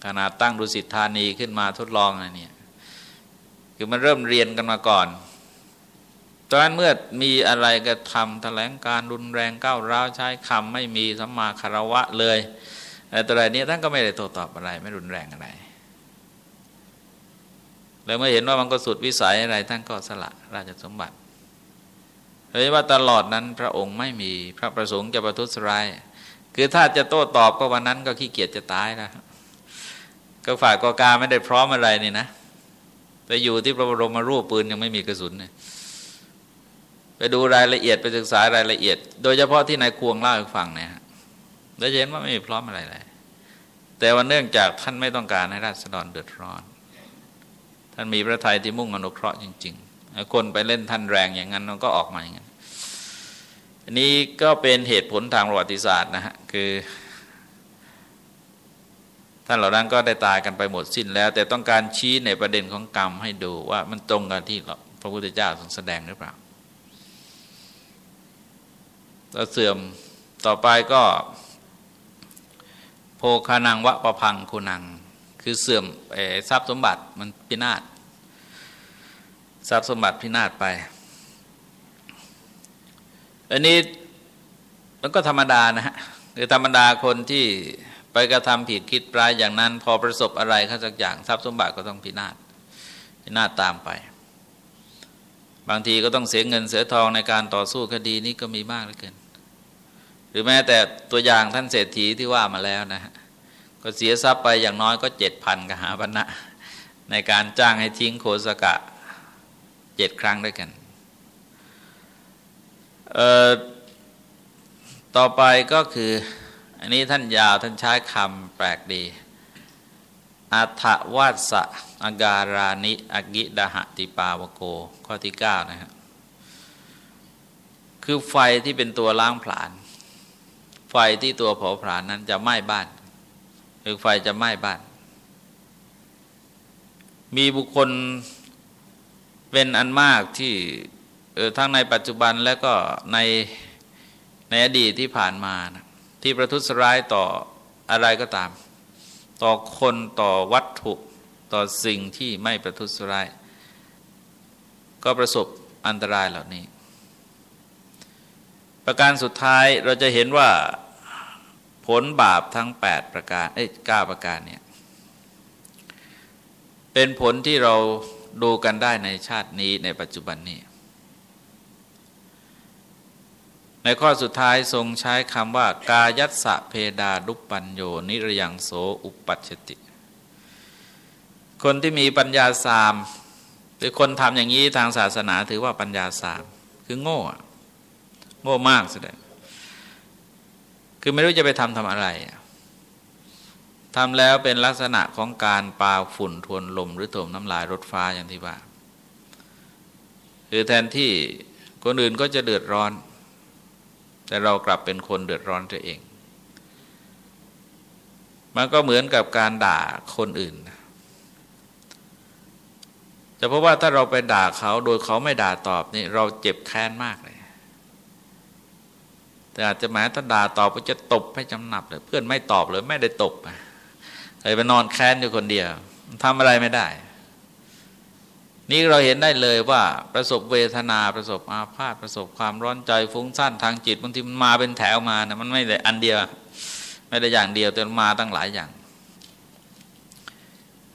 Speaker 1: ขนาดตั้งดุสิตธานีขึ้นมาทดลองอะไรเนี่ยคือมันเริ่มเรียนกันมาก่อน ตอนนั้นเมื่อมีอะไรก็ทำแถลงการรุนแรงก้าวร้าวใช้คำไม่มีสัมมาคารวะเลยอะไรต่ออะไรนี้ท่านก็ไม่ได้โต้ตอบอะไร ไม่รุนแรงอะไรแล้วเมื่อเห็นว่ามันก็สุดวิสัยอะไรท่านก็สละราชสมบัติเลยว่าตลอดนั้นพระองค์ไม่มีพระประสงค์จะประทุษร้าย คือถ้าจะโต้ตอบก็วันนั้นก็ขี้เกียจจะตายแล้ว ก็ฝ่ายกอกาไม่ได้พร้อมอะไรนี่นะไปอยู่ที่พระบรมรูปปืนยังไม่มีกระสุนเลยไปดูรายละเอียดไปศึกษารายละเอียด โดยเฉพาะที่นายควงเล่าให้ฟังเนี่ยแล้วเห็นว่าไม่มีพร้อมอะไรเลยแต่ว่าเนื่องจากท่านไม่ต้องการให้ราษฎรเดือดร้อน ท่านมีพระทัยที่มุ่งอนุเคราะห์จริงๆคนไปเล่นท่านแรงอย่างนั้นมันก็ออกมาอย่างนั้นอันนี้ก็เป็นเหตุผลทางประวัติศาสตร์นะฮะคือ ท่านเหล่านั้นก็ได้ตายกันไปหมดสิ้นแล้ว แต่ต้องการชี้ในประเด็นของกรรมให้ดูว่ามันตรงกันที่พระพุทธเจ้าทรงแสดงหรือเปล่าแล้วเสื่อมต่อไปก็ โภคานังวะประพังคุณัง คือเสื่อมทรัพย์สมบัติมันพินาศทรัพย์สมบัติพินาศไป อันนี้มันก็ธรรมดานะฮะคือธรรมดาคนที่ ไปกระทำผิดคิดปลายอย่างนั้น พอประสบอะไรข้าสักอย่างทรัพย์สมบัติก็ต้องพินาศพินาศตามไป บางทีก็ต้องเสียเงินเสียทองในการต่อสู้คดีนี้ก็มีมากเหลือเกิน หรือแม้แต่ตัวอย่างท่านเศรษฐีที่ว่ามาแล้วนะฮะก็เสียทรัพย์ไปอย่างน้อยก็เจ็ดพันกหาบรรณะในการจ้างให้ทิ้งโคสกะเจ็ดครั้งด้วยกันต่อไปก็คือ อันนี้ท่านยาวท่านใช้คำแปลกดีอัฏวาสะอาการานิอกิดาหติปาวโก ข้อที่เก้านะครับคือไฟที่เป็นตัวล้างผลาญไฟที่ตัวเผาผลาญนั้นจะไหม้บ้านคือไฟจะไหม้บ้าน มีบุคคลเป็นอันมากที่ทั้งในปัจจุบันและก็ในในอดีตที่ผ่านมานะ ที่ประทุษร้ายต่ออะไรก็ตาม ต่อคนต่อวัตถุต่อสิ่งที่ไม่ประทุษร้าย ก็ประสบอันตรายเหล่านี้ ประการสุดท้ายเราจะเห็นว่าผลบาปทั้ง 8 ประการเอ้ย9ประการเนี่ยเป็นผลที่เราดูกันได้ในชาตินี้ในปัจจุบันนี้ ในข้อสุดท้ายทรงใช้คำว่า กายัสะเพดาดุปัญโยนิรยังโสอุปัชติ คนที่มีปัญญาสามหรือคนทำอย่างนี้ทางศาสนาถือว่าปัญญาสามคือโง่ โง่มากสุดเลยคือไม่รู้จะไปทำทำอะไรทำแล้วเป็นลักษณะของการปาฝุ่นทวนลม หรือถมน้ำลายรถฟ้าอย่างที่ว่าคือแทนที่คนอื่นก็จะเดือดร้อน แต่เรากลับเป็นคนเดือดร้อนตัวเอง มันก็เหมือนกับการด่าคนอื่นจะเพราะว่าถ้าเราไปด่าเขาโดยเขาไม่ด่าตอบนี่เราเจ็บแค้นมากเลย แต่อาจจะหมายถ้าด่าตอบก็จะตบให้จำหนับเลยเพื่อนไม่ตอบเลยไม่ได้ตบเลยไปนอนแค้นอยู่คนเดียวทำอะไรไม่ได้ นี่เราเห็นได้เลยว่าประสบเวทนาประสบอาพาธประสบความร้อนใจฟุ้งซ่านทางจิตบางทีมันมาเป็นแถวมานะมันไม่ได้อันเดียว ไม่ได้อย่างเดียวแต่มาตั้งหลายอย่าง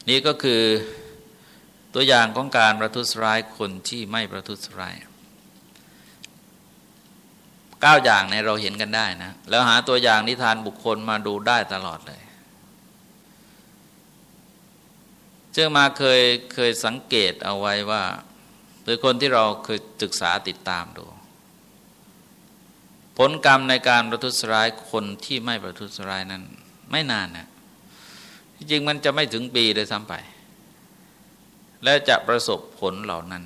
Speaker 1: นี่ก็คือตัวอย่างของการประทุษร้ายคนที่ไม่ประทุษร้ายเก้าอย่างในเราเห็นกันได้นะ แล้วหาตัวอย่างนิทานบุคคลมาดูได้ตลอดเลย เจ้ามาเคยเคยสังเกตเอาไว้ว่าหรือคนที่เราเคยศึกษาติดตามดู ผลกรรมในการประทุษร้ายคนที่ไม่ประทุษร้ายนั้น ไม่นานนะจริงมันจะไม่ถึงปีเลยซ้ำไป และจะประสบผลเหล่านั้น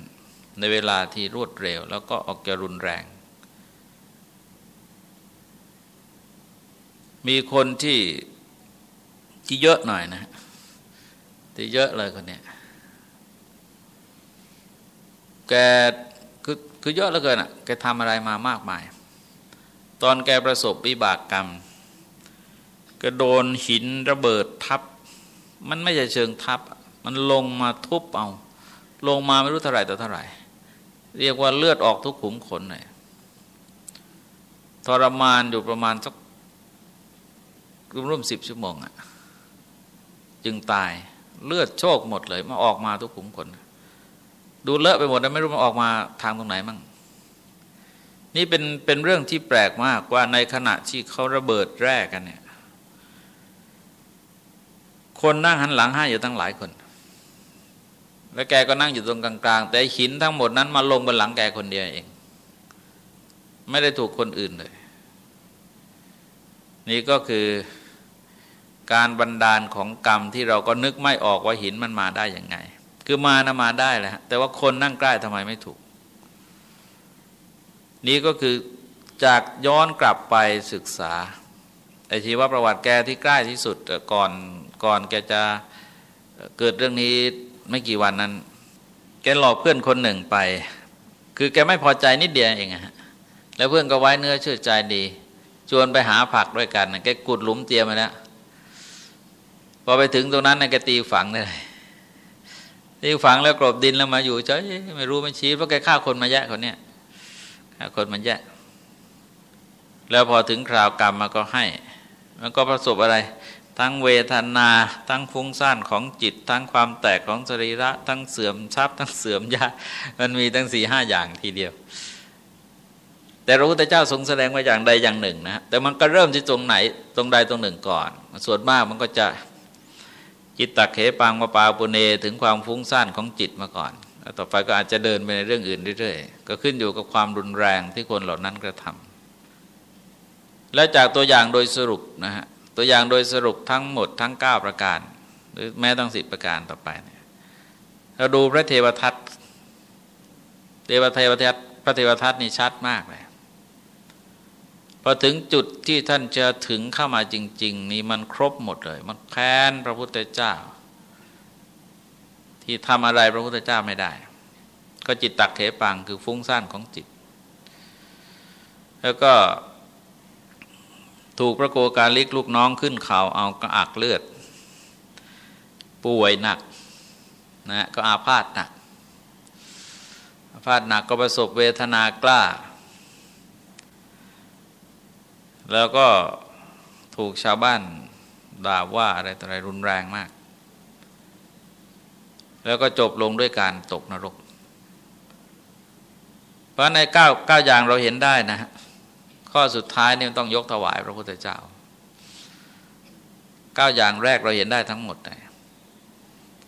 Speaker 1: ในเวลาที่รวดเร็ว แล้วก็ออกจะรุนแรง มีคนที่ที่เยอะหน่อยนะ ที่เยอะเลยคนเนี้ยแกคือคือเยอะเหลือเกินอะแกทำอะไรมามากมาย ตอนแกประสบวิบากกรรมก็โดนหินระเบิดทับ มันไม่ใช่เชิงทับ มันลงมาทุบเอา ลงมาไม่รู้เท่าไหร่ต่อเท่าไหร่ เรียกว่าเลือดออกทุกขุมขนเลยทรมานอยู่ประมาณสักร่วมสิบชั่วโมงอะ จึงตาย เลือดโชกหมดเลยมาออกมาทุกขุมขน ดูเลอะไปหมดแล้วไม่รู้มันออกมาทางตรงไหนมั่งนี่เป็นเป็นเรื่องที่แปลกมากว่าในขณะที่เขาระเบิดแร่กันเนี่ย คนนั่งหันหลังให้อยู่ตั้งหลายคน แล้วแกก็นั่งอยู่ตรงกลางๆ แต่หินทั้งหมดนั้นมาลงบนหลังแกคนเดียวเอง ไม่ได้ถูกคนอื่นเลย นี่ก็คือ การบันดาลของกรรมที่เราก็นึกไม่ออกว่าหินมันมาได้ยังไง คือมานะมาได้แหละแต่ว่าคนนั่งใกล้ทำไมไม่ถูก นี่ก็คือจากย้อนกลับไปศึกษาไอชีวประวัติแกที่ใกล้ที่สุดก่อนก่อนแกจะเกิดเรื่องนี้ไม่กี่วันนั้น แกหลอกเพื่อนคนหนึ่งไป คือแกไม่พอใจนิดเดียวเองฮะแล้วเพื่อนก็ไว้เนื้อเชื่อใจดีชวนไปหาผักด้วยกันแกกุดหลุมเตรียมมาแล้ว พอไปถึงตรงนั้นแกตีฝังเลยตีฝังแล้วกรบดินแล้วมาอยู่เฉยไม่รู้ไม่ชี้เพราะแกฆ่าคนมาแยะคนเนี้ยฆ่าคนมาแยะ แล้วพอถึงคราวกรรมมาก็ให้ มันก็ประสบอะไร ทั้งเวทนา ทั้งฟุ้งซ่านของจิต ทั้งความแตกของสรีระ ทั้งเสื่อมทรัพย์ ทั้งเสื่อมยามันมีทั้งสี่ห้าอย่างทีเดียวแต่พระพุทธเจ้าทรงแสดงไว่าอย่างใดอย่างหนึ่งนะแต่มันก็เริ่มที่ตรงไหนตรงใดตรงหนึ่งก่อน ส่วนมากมันก็จะ จิตตะเขปังมาปาปุเนถึงความฟุ้งซ่านของจิตมาก่อนแล้วต่อไปก็อาจจะเดินไปในเรื่องอื่นเรื่อยๆ ก็ขึ้นอยู่กับความรุนแรงที่คนเหล่านั้นกระทำและจากตัวอย่างโดยสรุปนะฮะตัวอย่างโดยสรุปทั้งหมดทั้ง 9 ประการ หรือแม้ตั้งสิบประการต่อไปเนี่ยเราดูพระเทวทัตเทวเทวทัตพระเทวทัตนี่ชัดมากเลย พอถึงจุดที่ท่านจะถึงเข้ามาจริง ๆ นี่มันครบหมดเลย มันแค้นพระพุทธเจ้า ที่ทำอะไรพระพุทธเจ้าไม่ได้ ก็จิตตักเถปังคือฟุ้งซ่านของจิต แล้วก็ถูกพระโกกาลิกลูกน้องขึ้นเขาเอากระอักเลือด ป่วยหนักนะก็อาพาธหนักอาพาธหนักก็ประสบเวทนากล้า แล้วก็ถูกชาวบ้านด่าว่าอะไรต่ออะไรรุนแรงมาก แล้วก็จบลงด้วยการตกนรก เพราะในเก้าเก้าอย่างเราเห็นได้นะ ข้อสุดท้ายนี่ต้องยกถวายพระพุทธเจ้าเก้าอย่างแรกเราเห็นได้ทั้งหมดเลย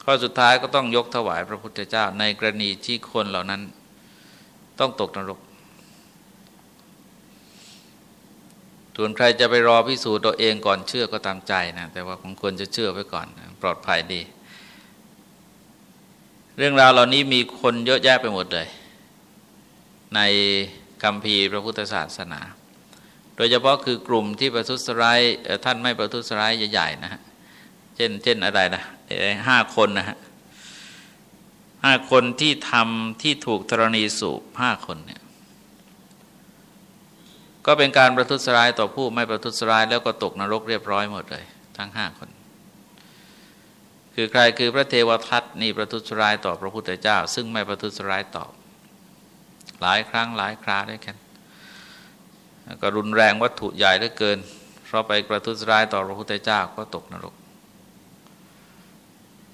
Speaker 1: ข้อสุดท้ายก็ต้องยกถวายพระพุทธเจ้า ในกรณีที่คนเหล่านั้นต้องตกนรก ส่วนใครจะไปรอพิสูจน์ตัวเองก่อนเชื่อก็ตามใจนะ แต่ว่าของควรจะเชื่อไว้ก่อนปลอดภัยดี เรื่องราวเหล่านี้มีคนเยอะแยะไปหมดเลย ในคำพีพระพุทธศาสนา โดยเฉพาะคือกลุ่มที่ประทุษร้ายท่านไม่ประทุษร้ายใหญ่ๆนะฮะเช่นเช่นอะไรนะห้าคนนะฮะห้าคนที่ทำที่ถูกธรณีสูบห้าคนเนี่ย ก็เป็นการประทุษร้ายต่อผู้ไม่ประทุษร้ายแล้วก็ตกนรกเรียบร้อยหมดเลย ทั้งห้าคน คือใครคือพระเทวทัตนี่ประทุษร้ายต่อพระพุทธเจ้า ซึ่งไม่ประทุษร้ายตอบ หลายครั้งหลายคราด้วยกันก็รุนแรงวัตถุใหญ่เหลือเกิน เพราะไปประทุษร้ายต่อพระพุทธเจ้าก็ตกนรก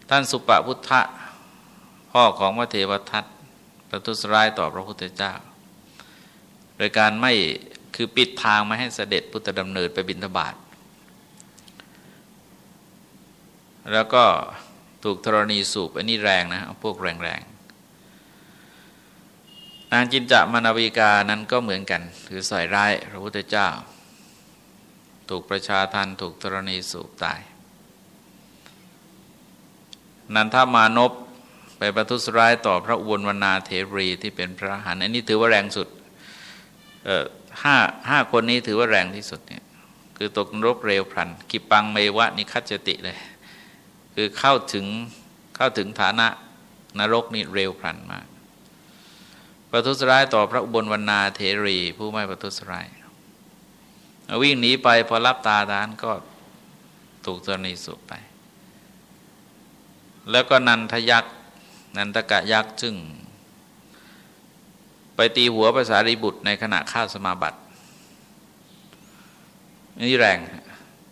Speaker 1: ท่านสุปพุทธะพ่อของพระเทวทัตประทุษร้ายต่อพระพุทธเจ้า โดยการไม่ คือปิดทางไม่ให้เสด็จพุทธดำเนินไปบิณฑบาตแล้วก็ถูกธรณีสูบอันนี้แรงนะพวกแรงๆนางจินจะมานาวิกานั้นก็เหมือนกัน คือใส่ร้ายพระพุทธเจ้า ถูกประชาทันถูกธรณีสูบตาย นันทามานพไปประทุษร้ายต่อพระอุบลวนาเทรีที่เป็นพระหันอันนี้ถือว่าแรงสุด ห้าห้าคนนี้ถือว่าแรงที่สุดเนี่ยคือตกนรกเร็วพลัน กิปังเมวะนิคัจติเลย คือเข้าถึงเข้าถึงฐานะนรกนี่เร็วพลันมาก ประทุษร้ายต่อพระอุบลวรรณาเทรี ผู้ไม่ประทุษร้าย วิ่งหนีไปพอรับตาทานก็ถูกตรณีสุไป แล้วก็นันทยักษ์นันตกะยักษ์ซึ่ง ไปตีหัวภาษารีบุตรในขณะข้าสมาบัติ นี่แรง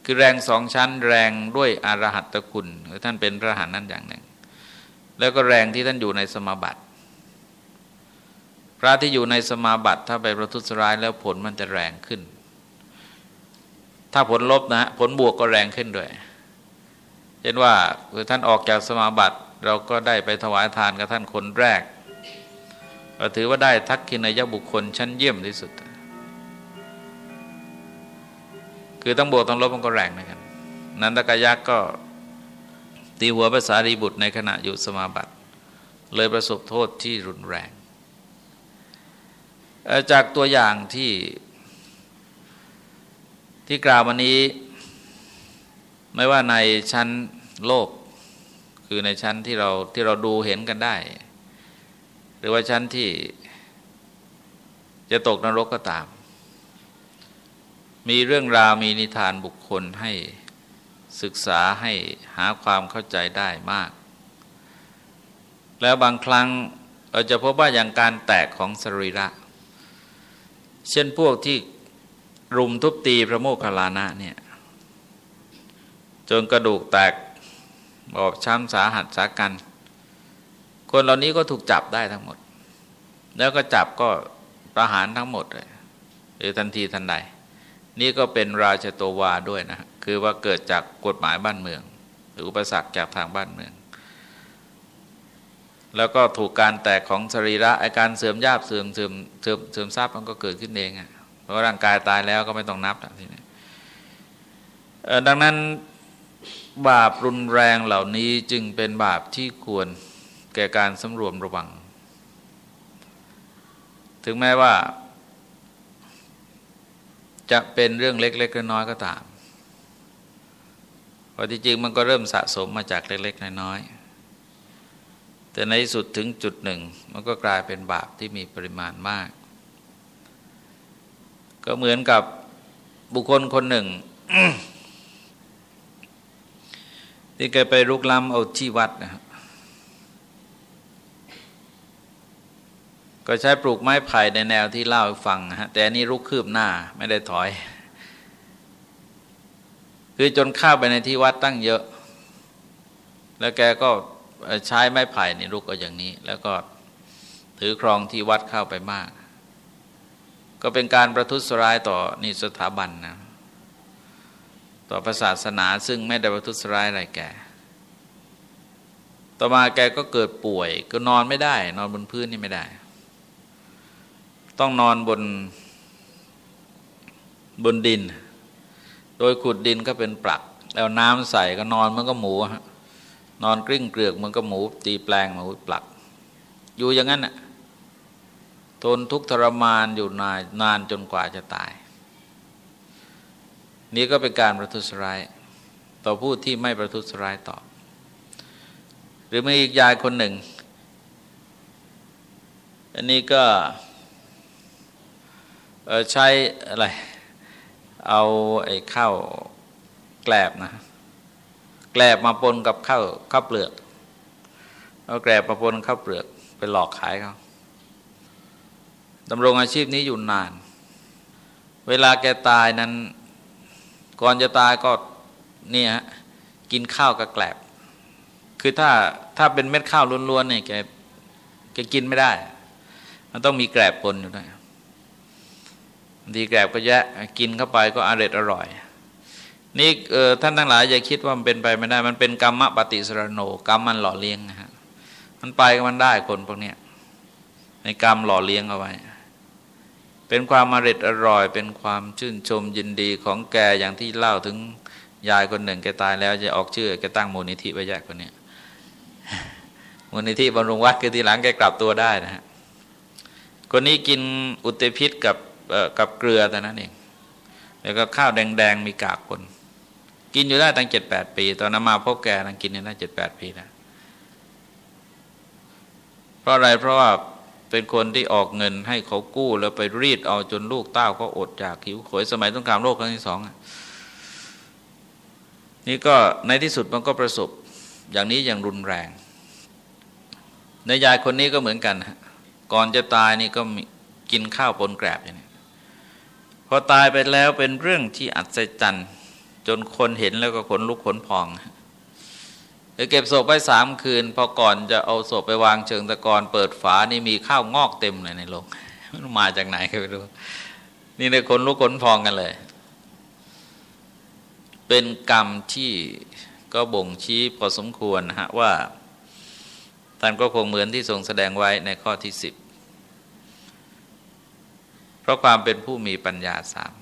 Speaker 1: คือแรงสองชั้น แรงด้วยอรหัตตคุณคือท่านเป็นพระหันนั่นอย่างหนึ่ง แล้วก็แรงที่ท่านอยู่ในสมาบัติ พระที่อยู่ในสมาบัติ ถ้าไปประทุษร้ายแล้วผลมันจะแรงขึ้น ถ้าผลลบนะ ผลบวกก็แรงขึ้นด้วย เช่นว่าคือท่านออกจากสมาบัติ เราก็ได้ไปถวายทานกับท่านคนแรก เราถือว่าได้ทักขินายบุคคลชั้นเยี่ยมที่สุด คือต้องบวกต้องลบมันก็แรงนะครับนันตกายักษ์ก็ตีหัวภาษารีบุตรในขณะอยู่สมาบัติ เลยประสบโทษที่รุนแรง จากตัวอย่างที่ที่กล่าววันนี้ ไม่ว่าในชั้นโลก คือในชั้นที่เราที่เราดูเห็นกันได้ รือว่าชั้นที่จะตกนรกก็ตาม มีเรื่องราวมีนิทานบุคคลให้ศึกษาให้หาความเข้าใจได้มาก แล้วบางครั้งเราจะพบว่าอย่างการแตกของสรีระ เช่นพวกที่รุมทุบตีพระโมคคัลลานะเนี่ยจนกระดูกแตกบอบช้ำสาหัสสากัน คนเหล่านี้ก็ถูกจับได้ทั้งหมด แล้วก็จับก็ประหารทั้งหมดเลยหรือทันทีทันใด นี่ก็เป็นราชโตวาด้วยนะ คือว่าเกิดจากกฎหมายบ้านเมือง หรืออุปสรรคจากทางบ้านเมือง แล้วก็ถูกการแตกของสรีระอาการเสื่อมยาบเสื่อมเสื่อมเสื่อมเสื่อมทรัพย์มันก็เกิดขึ้นเองอะเพราะร่างกายตายแล้วก็ไม่ต้องนับทีนี้ดังนั้นบาปรุนแรงเหล่านี้จึงเป็นบาปที่ควร แก่การสำรวมระวัง ถึงแม้ว่า จะเป็นเรื่องเล็กๆน้อยๆก็ตามพอที่จริงมันก็เริ่มสะสมมาจากเล็ก ๆ น้อยๆ แต่ในสุดถึงจุดหนึ่ง มันก็กลายเป็นบาปที่มีปริมาณมาก ก็เหมือนกับบุคคลคนหนึ่ง ที่แกไปรุกล้ำเอาที่วัดนะครับ ก็ใช้ปลูกไม้ไผ่ในแนวที่เล่าให้ฟังฮะแต่อันนี้รุกคืบหน้าไม่ได้ถอย คือจนเข้าไปในที่วัดตั้งเยอะ แล้วแกก็ใช้ไม้ไผ่ในรุกเอาอย่างนี้ แล้วก็ถือครองที่วัดเข้าไปมาก ก็เป็นการประทุษร้ายต่อนิสถาบันนะต่อศาสนาซึ่งไม่ได้ประทุษร้ายอะไรแกต่อมาแกก็เกิดป่วย ก็นอนไม่ได้ นอนบนพื้นนี่ไม่ได้ ต้องนอนบนบนดิน โดยขุดดินก็เป็นปลัก แล้วน้ำใส่ก็นอนมันก็หมูฮะนอนกลิ้งเกลือกมันก็หมูตีแปลงหมูปลัก อยู่อย่างนั้นน่ะทนทุกข์ทรมานอยู่นานนานจนกว่าจะตาย นี่ก็เป็นการประทุษร้ายต่อผู้ที่ไม่ประทุษร้ายต่อ หรือมีอีกยายคนหนึ่ง อันนี้ก็ ใช้อะไรเอาไอ้ข้าวแกลบนะแกลบมาปนกับข้าวข้าวเปลือกเอาแกลบมาปนข้าวเปลือกไปหลอกขายเขาดำรงอาชีพนี้อยู่นาน เวลาแกตายนั้น ก่อนจะตายก็เนี่ยกินข้าวกับแกลบ คือถ้าถ้าเป็นเม็ดข้าวล้วนๆเนี่ยแกแกกินไม่ได้ มันต้องมีแกลบปนอยู่ด้วย บางทีแกลบก็แยะกินเข้าไปก็อร่อยอร่อย นี่ท่านทั้งหลายอย่าคิดว่ามันเป็นไปไม่ได้ มันเป็นกรรมปฏิสรโนกรรมมันหล่อเลี้ยงนะฮะมันไปก็มันได้คนพวกเนี้ยในกรรมหล่อเลี้ยงเอาไว้ เป็นความอริดอร่อย เป็นความชื่นชมยินดีของแกอย่างที่เล่าถึงยายคนหนึ่งแกตายแล้วจะออกชื่อแกตั้งมูลนิธิไว้แยกคนนี้มูลนิธิบำรุงวัดคือทีหลังแกกลับตัวได้นะฮะคนนี้กินอุตพิษกับ กับเกลือแต่นั้นเอง แล้วก็ข้าวแดงๆมีกากคน กินอยู่ได้ตั้งเจ็ดแปดปี ตอนนั้นมาพบแกนั่งกินอยู่ได้เจ็ดแปดปีนะเพราะอะไรเพราะว่าเป็นคนที่ออกเงินให้เขากู้ แล้วไปรีดเอาจนลูกเต้าก็อดจากหิวโหยสมัยสงครามโลกครั้งที่สองนี่ก็ในที่สุดมันก็ประสบอย่างนี้อย่างรุนแรงในยายคนนี้ก็เหมือนกัน ก่อนจะตายนี่ก็กินข้าวปนแกรบอย่างนี้ อตายไปแล้วเป็นเรื่องที่อัศจรรย์จนคนเห็นแล้วก็ขนลุกขนพองเก็บศพไว้สามคืน พอก่อนจะเอาศพไปวางเชิงตะกอนเปิดฝานี่มีข้าวงอกเต็มเลยในโรงมันมาจากไหนก็ไม่รู้ นี่ในคนลุกขนพองกันเลย เป็นกรรมที่ก็บ่งชี้พอสมควรนะฮะว่าท่านก็คงเหมือนที่ทรงแสดงไว้ในข้อที่สิบ เพราะความเป็นผู้มีปัญญาสาม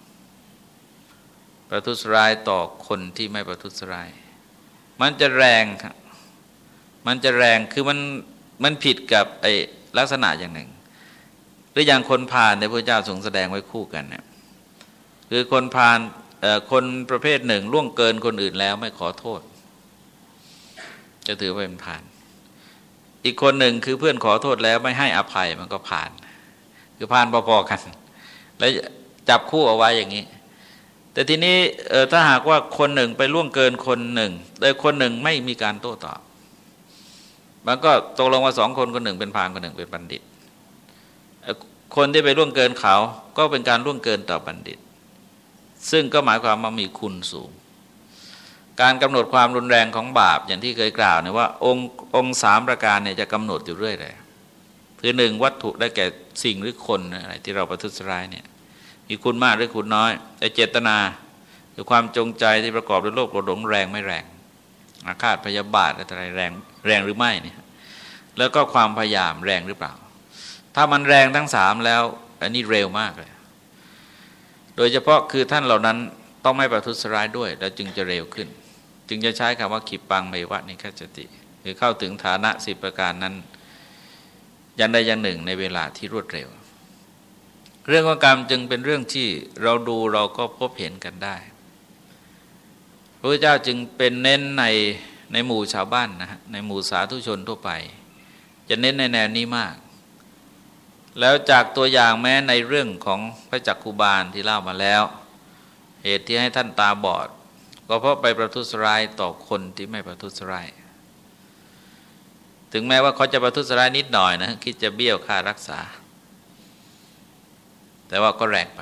Speaker 1: ประทุษร้ายต่อคนที่ไม่ประทุษร้าย มันจะแรงครับมันจะแรงคือมันมันผิดกับไอ้ลักษณะอย่างหนึ่ง หรืออย่างคนพาลในพระเจ้าทรงแสดงไว้คู่กันเนี่ยคือคนพาลคนประเภทหนึ่งล่วงเกินคนอื่นแล้วไม่ขอโทษ จะถือว่าเป็นผ่าน อีกคนหนึ่งคือเพื่อนขอโทษแล้วไม่ให้อภัยมันก็ผ่าน คือผ่านพอๆกัน แล้วจับคู่เอาไว้อย่างนี้ แต่ทีนี้ถ้าหากว่าคนหนึ่งไปล่วงเกินคนหนึ่งโดยคนหนึ่งไม่มีการโต้ตอบ มันก็ตกลงว่าสองคนคนหนึ่งเป็นพานคนหนึ่งเป็นบัณฑิต คนที่ไปล่วงเกินเขาก็เป็นการล่วงเกินต่อบัณฑิต ซึ่งก็หมายความว่ามีคุณสูงการกำหนดความรุนแรงของบาปอย่างที่เคยกล่าวเนี่ยว่าองค์องค์สามประการเนี่ยจะกำหนดอยู่เรื่อยเลยคือหนึ่งวัตถุได้แก่สิ่งหรือคนอะไรที่เราประทุษร้ายเนี่ย มีคุณมากหรือคุณน้อย แต่เจตนาหรือความจงใจที่ประกอบด้วยโลภโกรธหลงแรงไม่แรง อาฆาตพยาบาทอะไรแรงแรงหรือไม่เนี่ยแล้วก็ความพยายามแรงหรือเปล่า ถ้ามันแรงทั้งสามแล้ว อันนี้เร็วมากเลย โดยเฉพาะคือท่านเหล่านั้นต้องไม่ประทุษร้ายด้วย แล้วจึงจะเร็วขึ้น จึงจะใช้คำว่าขีปังไมวะในขจติคือเข้าถึงฐานะสิบประการนั้นอย่างใดอย่างหนึ่งในเวลาที่รวดเร็ว เรื่องของกรรมจึงเป็นเรื่องที่เราดูเราก็พบเห็นกันได้พระเจ้าจึงเป็นเน้นในในหมู่ชาวบ้านนะฮะในหมู่สาธุชนทั่วไป จะเน้นในแนวนี้มาก แล้วจากตัวอย่างแม้ในเรื่องของพระจักคุบาลที่เล่ามาแล้ว เหตุที่ให้ท่านตาบอด ก็เพราะไปประทุษร้ายต่อคนที่ไม่ประทุษร้ายถึงแม้ว่าเขาจะประทุษร้ายนิดหน่อยนะคิดจะเบี้ยวค่ารักษา แต่ว่าก็แรงไป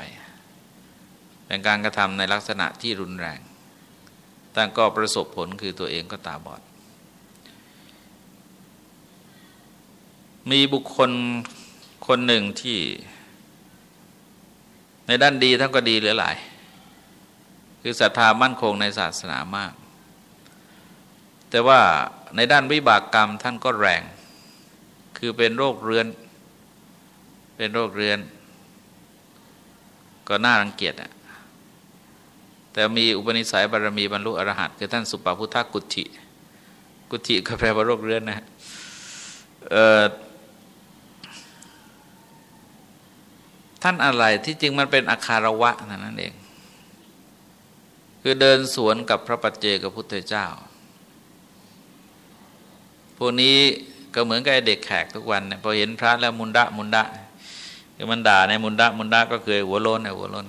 Speaker 1: เป็นการกระทำในลักษณะที่รุนแรงแต่ก็ประสบผลคือตัวเองก็ตาบอด มีบุคคลคนหนึ่งที่ ในด้านดีท่านก็ดีเหลือหลาย คือศรัทธามั่นคงในศาสนามาก แต่ว่าในด้านวิบากกรรมท่านก็แรง คือเป็นโรคเรื้อน เป็นโรคเรื้อน ก็น่ารังเกียจอะแต่มีอุปนิสัยบารมีบรรลุอรหัตคือท่านสุปาพุทธกุฏิกุฏิก็แปลว่าโรคเรื้อนนะท่านอะไรที่จริงมันเป็นอาคารวะนั่นเอง คือเดินสวนกับพระปัจเจกพุทธเจ้า พวกนี้ก็เหมือนกับเด็กแขกทุกวันเนี่ยพอเห็นพระแล้วมุนดะมุนดะ คือมันด่าในมุนดะมุนดะก็คือหัวโลนหัวโลน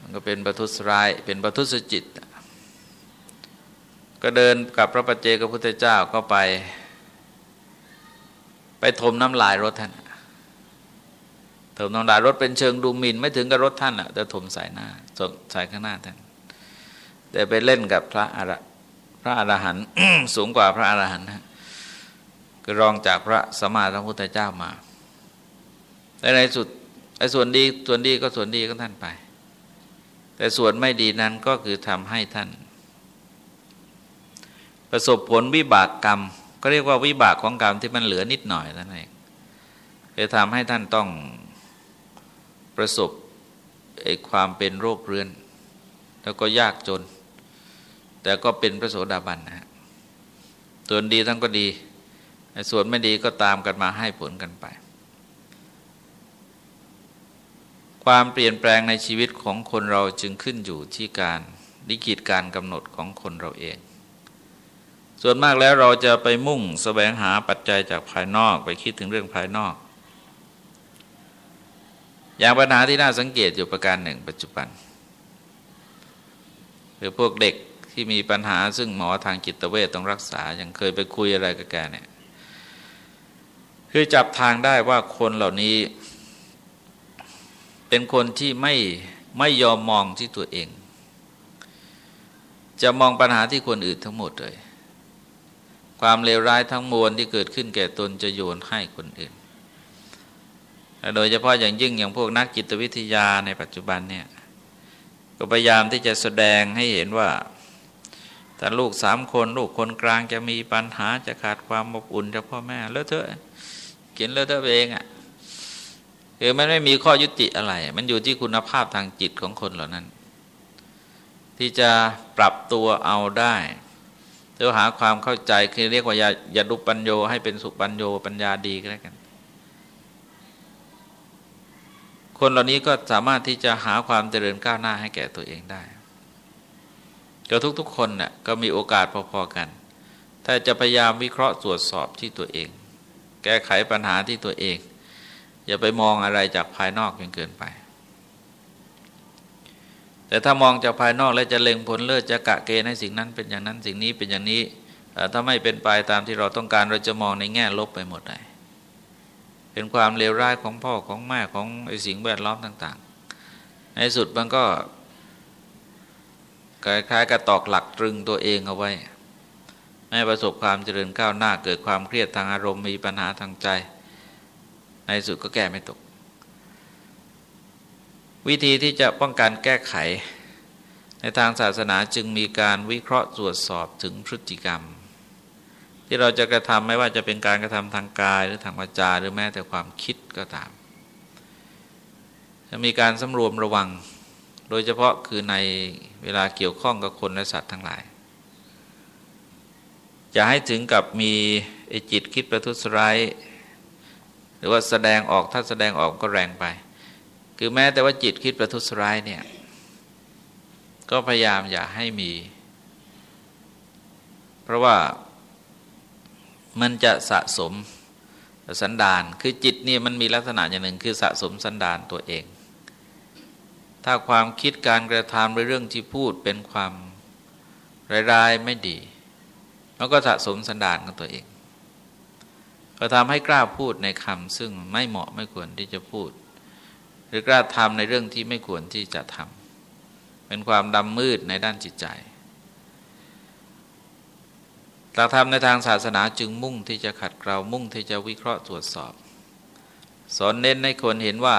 Speaker 1: มันก็เป็นปทุสร้ายเป็นปทุสจิต ก็เดินกับพระปัจเจกพุทธเจ้าก็ไป ไปถมน้ำลายรถท่านถมน้ำลายรถเป็นเชิงดูหมิ่นไม่ถึงกับรถท่านอะแต่ถมใส่หน้าใส่ข้างหน้าท่านแต่ไปเล่นกับพระอรพระอรหันต์สูงกว่าพระอรหันต์นะก็รองจากพระสมมาสัมพุทธเจ้ามา แต่ในสุดไอ้ส่วนดีส่วนดีก็ส่วนดีก็ท่านไป แต่ส่วนไม่ดีนั้นก็คือทำให้ท่าน ประสบผลวิบากกรรม ก็เรียกว่าวิบากของกรรมที่มันเหลือนิดหน่อยนั่นเองจะทำให้ท่านต้องประสบไอ้ความเป็นโรคเรื้อน แล้วก็ยากจน แต่ก็เป็นพระโสดาบันนะฮะส่วนดีทั้งก็ดีส่วนไม่ดีก็ตามกันมาให้ผลกันไป ความเปลี่ยนแปลงในชีวิตของคนเราจึงขึ้นอยู่ที่การลิขิตการกำหนดของคนเราเอง ส่วนมากแล้วเราจะไปมุ่งสแสวงหาปัจจัยจากภายนอกไปคิดถึงเรื่องภายนอก อย่างปัญหาที่น่าสังเกตอยู่ประการหนึ่งปัจจุบันคือพวกเด็กที่มีปัญหาซึ่งหมอทางจิตเวชต้องรักษายังเคยไปคุยอะไรกับแกเนี่ย คือจับทางได้ว่าคนเหล่านี้ เป็นคนที่ไม่ไม่ยอมมองที่ตัวเอง จะมองปัญหาที่คนอื่นทั้งหมดเลย ความเลวร้ายทั้งมวลที่เกิดขึ้นแก่ตนจะโยนให้คนอื่น โดยเฉพาะอย่างยิ่งอย่างพวกนักจิตวิทยาในปัจจุบันเนี่ยก็พยายามที่จะแสดงให้เห็นว่าถ้าลูกสามคนลูกคนกลางจะมีปัญหาจะขาดความอบอุ่นจากพ่อแม่แล้วเถอะกินแล้วเถอะเองอะ่ะ คือมันไม่มีข้อยุติอะไร มันอยู่ที่คุณภาพทางจิตของคนเหล่านั้น ที่จะปรับตัวเอาได้เพื่อหาความเข้าใจคือเรียกว่ายาอย่าดุปัญโยให้เป็นสุปัญโยปัญญาดีก็แล้วกัน คนเหล่านี้ก็สามารถที่จะหาความเจริญก้าวหน้าให้แก่ตัวเองได้ก็ทุกๆคนเนะ่ยก็มีโอกาสพอๆกันแต่จะพยายามวิเคราะห์ตรวจสอบที่ตัวเอง แก้ไขปัญหาที่ตัวเอง อย่าไปมองอะไรจากภายนอกจนเกินไป แต่ถ้ามองจากภายนอกแล้วจะเล็งผลเลิศจะกะเกณฑ์ให้สิ่งนั้นเป็นอย่างนั้นสิ่งนี้เป็นอย่างนี้ถ้าไม่เป็นไปตามที่เราต้องการเราจะมองในแง่ลบไปหมดเลยเป็นความเลวร้ายของพ่อของแม่ของไอ้สิ่งแวดล้อมต่าง ๆ ในสุดมันก็คล้ายๆกับตอกหลักตรึงตัวเองเอาไว้ ไม่ประสบความเจริญก้าวหน้าเกิดความเครียดทางอารมณ์มีปัญหาทางใจ ในสุดก็แก้ไม่ตก วิธีที่จะป้องกันแก้ไข ในทางศาสนาจึงมีการวิเคราะห์ตรวจสอบถึงพฤติกรรม ที่เราจะกระทำไม่ว่าจะเป็นการกระทำทางกายหรือทางวาจาหรือแม้แต่ความคิดก็ตาม จะมีการสำรวมระวัง โดยเฉพาะคือในเวลาเกี่ยวข้องกับคนและสัตว์ทั้งหลายจะให้ถึงกับมีจิตคิดประทุษร้าย หรือว่าแสดงออกถ้าแสดงออกก็แรงไป คือแม้แต่ว่าจิตคิดประทุษร้ายเนี่ยก็พยายามอย่าให้มี เพราะว่ามันจะสะสมสันดาน คือจิตนี่มันมีลักษณะอย่างหนึ่งคือสะสมสันดานตัวเอง ถ้าความคิดการกระทำในเรื่องที่พูดเป็นความร้ายๆไม่ดีแล้วก็สะสมสันดานของตัวเอง ก็ทำให้กล้าพูดในคำซึ่งไม่เหมาะไม่ควรที่จะพูด หรือกล้าทำในเรื่องที่ไม่ควรที่จะทำเป็นความดำมืดในด้านจิตใจหลักธรรมในทางศาสนาจึงมุ่งที่จะขัดเกลามุ่งที่จะวิเคราะห์ตรวจสอบ สอนเน้นให้คนเห็นว่า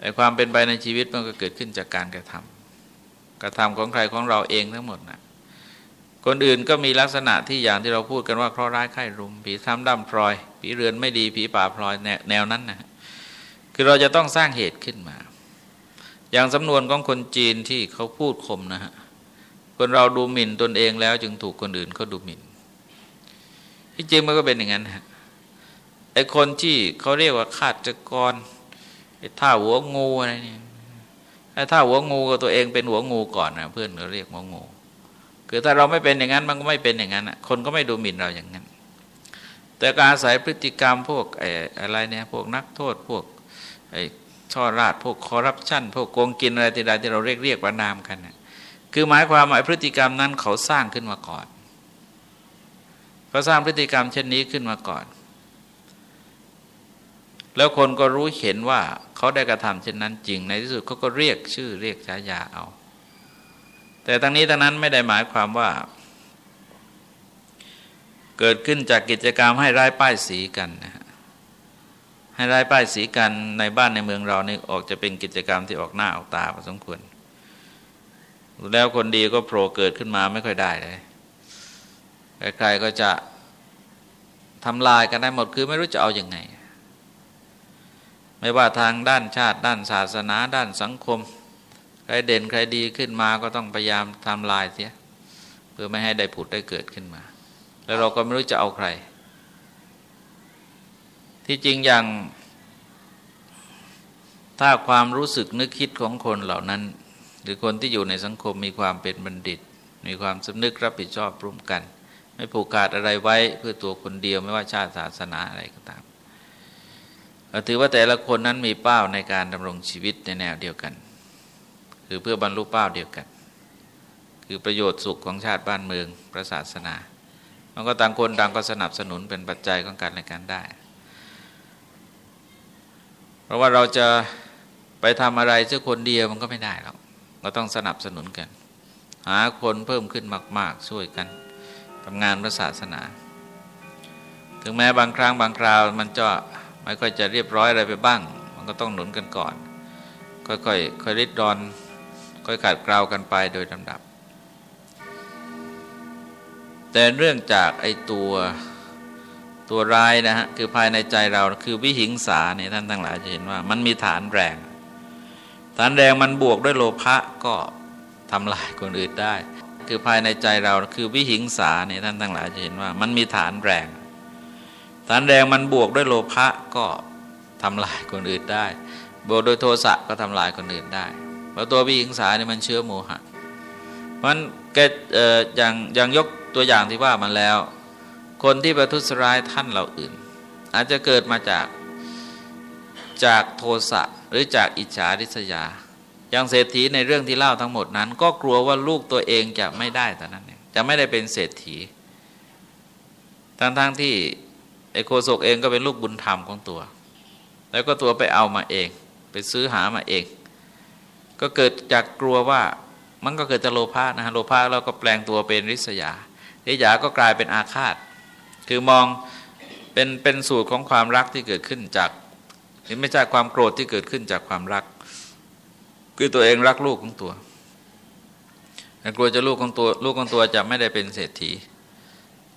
Speaker 1: ไอ้ความเป็นไปในชีวิตมันก็เกิดขึ้นจากการกระทำกระทำของใครของเราเองทั้งหมดนะ คนอื่นก็มีลักษณะที่อย่างที่เราพูดกันว่าเคราะห์ร้ายไข้รุม ผีทำดำพลอย ผีเรือนไม่ดีผีป่าพลอยแนแนวนั้นนะคือเราจะต้องสร้างเหตุขึ้นมา อย่างสำนวนของคนจีนที่เขาพูดคมนะฮะคนเราดูหมิ่นตนเองแล้วจึงถูกคนอื่นเขาดูหมิ่นที่จริงมันก็เป็นอย่างนั้นฮะไอคนที่เขาเรียกว่าฆาตกรไอ้ท่าหัวงูอะไรเนี่ยไอ้ท่าหัวงูกับตัวเองเป็นหัวงูก่อนนะเพื่อนเขาเรียกว่างู คือถ้าเราไม่เป็นอย่างนั้นมันก็ไม่เป็นอย่างนั้นคนก็ไม่ดูหมิ่นเราอย่างนั้น แต่การอาศัยพฤติกรรมพวกอะไรเนี่ยพวกนักโทษพวกช่อราดพวกคอร์รัปชันพวกโกงกินอะไรต่างๆที่เราเรียกเรียกว่านามกันนะคือหมายความว่าพฤติกรรมนั้นเขาสร้างขึ้นมาก่อนเขาสร้างพฤติกรรมเช่นนี้ขึ้นมาก่อน แล้วคนก็รู้เห็นว่าเขาได้กระทำเช่นนั้นจริงในที่สุดเขาก็เรียกชื่อเรียกฉายาเอา แต่ทั้งนี้ทั้งนั้นไม่ได้หมายความว่า เกิดขึ้นจากกิจกรรมให้ร้ายป้ายสีกันนะฮะให้ร้ายป้ายสีกันในบ้านในเมืองเรานี่ออกจะเป็นกิจกรรมที่ออกหน้าออกตาพอสมควรแล้วคนดีก็โผล่เกิดขึ้นมาไม่ค่อยได้เลยใครๆก็จะทำลายกันได้หมดคือไม่รู้จะเอาอยัางไง ไม่ว่าทางด้านชาติ ด้านศาสนา ด้านสังคม ใครเด่นใครดีขึ้นมาก็ต้องพยายามทำลายเสีย เพื่อไม่ให้ได้ผุดได้เกิดขึ้นมา แล้วเราก็ไม่รู้จะเอาใคร ที่จริงอย่าง ถ้าความรู้สึกนึกคิดของคนเหล่านั้น หรือคนที่อยู่ในสังคมมีความเป็นบัณฑิต มีความสำนึกรับผิดชอบร่วมกัน ไม่ผูกขาดอะไรไว้เพื่อตัวคนเดียวไม่ว่าชาติศาสนาอะไรก็ตามถือว่าแต่ละคนนั้นมีเป้าในการดำรงชีวิตในแนวเดียวกัน คือเพื่อบรรลุเป้าเดียวกัน คือประโยชน์สุขของชาติบ้านเมืองพระศาสนา มันก็ต่างคนต่างก็สนับสนุนเป็นปัจจัยของการในการได้ เพราะว่าเราจะไปทำอะไรเจ้าคนเดียวมันก็ไม่ได้หรอกเราต้องสนับสนุนกัน หาคนเพิ่มขึ้นมาก ๆ ช่วยกันทำงานพระศาสนา ถึงแม้บางครั้งบางคราวมันจะไม่ค่อยจะเรียบร้อยอะไรไปบ้าง มันก็ต้องหนุนกันก่อน ค่อยๆค่อยริดรอน ค่อยขัดเกลากันไปโดยลำดับ แต่เรื่องจากไอตัวตัวร้ายนะฮะคือภายในใจเราคือวิหิงสาเนี่ยท่านทั้งหลายจะเห็นว่า มันมีฐานแรง ฐานแรงมันบวกด้วยโลภะก็ทำลายคนอื่นได้ คือภายในใจเราคือวิหิงสาเนี่ยท่านทั้งหลายจะเห็นว่า มันมีฐานแรง ฐานแรงมันบวกด้วยโลภะก็ทำลายคนอื่นได้ บวกโดยโทสะก็ทำลายคนอื่นได้ เพราะตัววิหิงสาเนี่ยมันเชื้อโมหะ เพราะแกอย่างอย่างยกตัวอย่างที่ว่ามาแล้ว คนที่ประทุษร้ายท่านเราอื่น อาจจะเกิดมาจากจากโทสะหรือจากอิจฉาริษยา อย่างเศรษฐีในเรื่องที่เล่าทั้งหมดนั้น ก็กลัวว่าลูกตัวเองจะไม่ได้แต่นั้นเองจะไม่ได้เป็นเศรษฐีทั้งๆทที่ไอโคโศกเองก็เป็นลูกบุญธรรมของตัว แล้วก็ตัวไปเอามาเอง ไปซื้อหามาเอง ก็เกิดจากกลัวว่ามันก็เกิดจากโลภะนะฮะโลภะเราก็แปลงตัวเป็นริษยาริษยาก็กลายเป็นอาฆาต คือมองเป็นเป็นสูตรของความรักที่เกิดขึ้นจากหรือไม่ใช่ความโกรธที่เกิดขึ้นจากความรัก คือตัวเองรักลูกของตัวกลัวจะลูกของตัวลูกของตัวจะไม่ได้เป็นเศรษฐี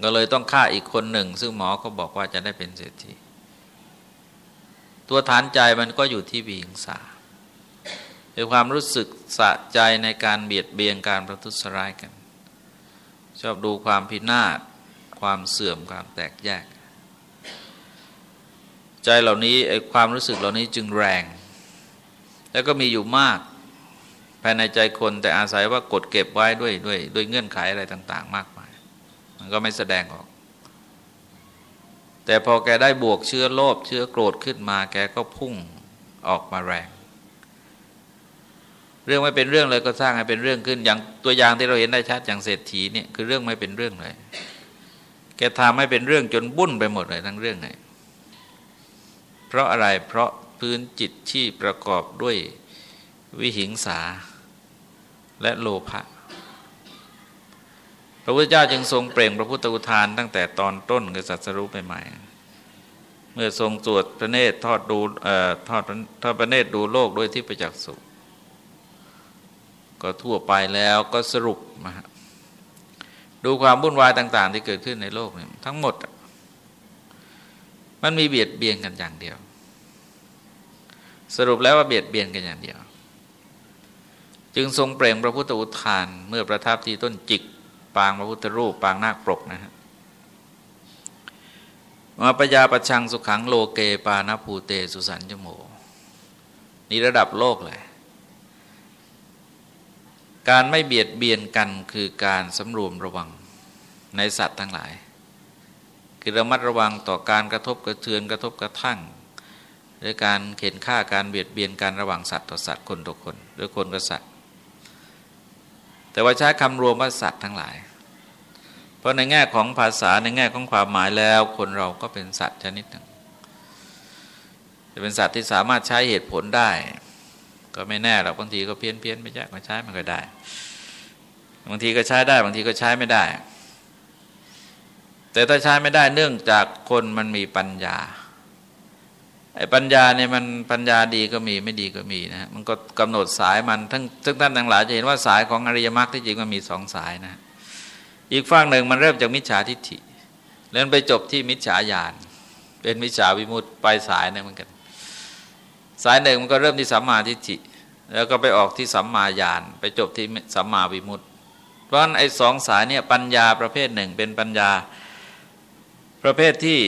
Speaker 1: ก็เลยต้องฆ่าอีกคนหนึ่ง ซึ่งหมอก็บอกว่าจะได้เป็นเศรษฐี ตัวฐานใจมันก็อยู่ที่วิหิงสา คือความรู้สึกสะใจในการเบียดเบียนการประทุษร้ายกัน ชอบดูความพินาศความเสื่อมความแตกแยก ใจเหล่านี้ไอ้ความรู้สึกเหล่านี้จึงแรง แล้วก็มีอยู่มากภายในใจคนแต่อาศัยว่ากดเก็บไว้ด้วยด้วยด้วยเงื่อนไขอะไรต่าง ๆ มากมาย มันก็ไม่แสดงออก แต่พอแกได้บวกเชื้อโลภเชื้อโกรธขึ้นมา แกก็พุ่งออกมาแรง เรื่องไม่เป็นเรื่องเลยก็สร้างให้เป็นเรื่องขึ้น อย่างตัวอย่างที่เราเห็นได้ชัดอย่างเศรษฐีเนี่ยคือเรื่องไม่เป็นเรื่องเลย แกทำให้เป็นเรื่องจนบุ่นไปหมดเลยทั้งเรื่องเลยเพราะอะไรเพราะพื้นจิตที่ประกอบด้วยวิหิงสาและโลภะพระพุทธเจ้าจึงทรงเปล่งพระพุทธอุทานตั้งแต่ตอนต้นคือสัตสรุปใหม่ๆเมื่อทรงตรวจพระเนตรทอดดูทอดทอดพระเนตรดูโลกด้วยที่ประจักษ์สุ ก็ทั่วไปแล้วก็สรุปมาดูความวุ่นวายต่าง ๆ ที่เกิดขึ้นในโลกเนี่ยทั้งหมด มันมีเบียดเบียนกันอย่างเดียว สรุปแล้วว่าเบียดเบียนกันอย่างเดียว จึงทรงเปล่งพระพุทธอุทาน เมื่อประทับที่ต้นจิก ปางพระพุทธรูป ปางนาคปรกนะฮะมาปยาประชังสุขังโลเกปานาภูเตสุสันจโมนี่ระดับโลกเลย การไม่เบียดเบียนกันคือการสำรวมระวังในสัตว์ทั้งหลาย คือระมัดระวังต่อการกระทบกระเทือนกระทบกระทั่งหรือการเข็นฆ่าการเบียดเบียนการระหว่างสัตว์ต่อสัตว์คนต่อคนหรือคนกับสัตว์ แต่ว่าใช้คำรวมว่าสัตว์ทั้งหลาย เพราะในแง่ของภาษาในแง่ของความหมายแล้ว คนเราก็เป็นสัตว์ชนิดหนึ่งจะเป็นสัตว์ที่สามารถใช้เหตุผลได้ ก็ไม่แน่หรอกบางทีก็เพี้ยนเพี้ยนไม่ใช่ก็ใช้มันก็ได้ บางทีก็ใช้ได้ บางทีก็ใช้ไม่ได้ แต่ถ้าใช้ไม่ได้เนื่องจากคนมันมีปัญญาไอ้ปัญญาเนี่ยมันปัญญาดีก็มีไม่ดีก็มีนะมันก็กำหนดสายมันทั้งทั้งท่านทั้งหลายจะเห็นว่าสายของอริยมรรคที่จริงมันมีสองสายนะ อีกฝั่งหนึ่งมันเริ่มจากมิจฉาทิฏฐิแล้วไปจบที่มิจฉาญาณเป็นมิจฉาวิมุตต์ไปสายนึงเหมือนกัน สายหนึ่งมันก็เริ่มที่สัมมาทิฏฐิแล้วก็ไปออกที่สัมมาญาณไปจบที่สัมมาวิมุตต์เพราะฉะนั้นไอ้สองสายเนี่ยปัญญาประเภทหนึ่งเป็นปัญญาประเภทที่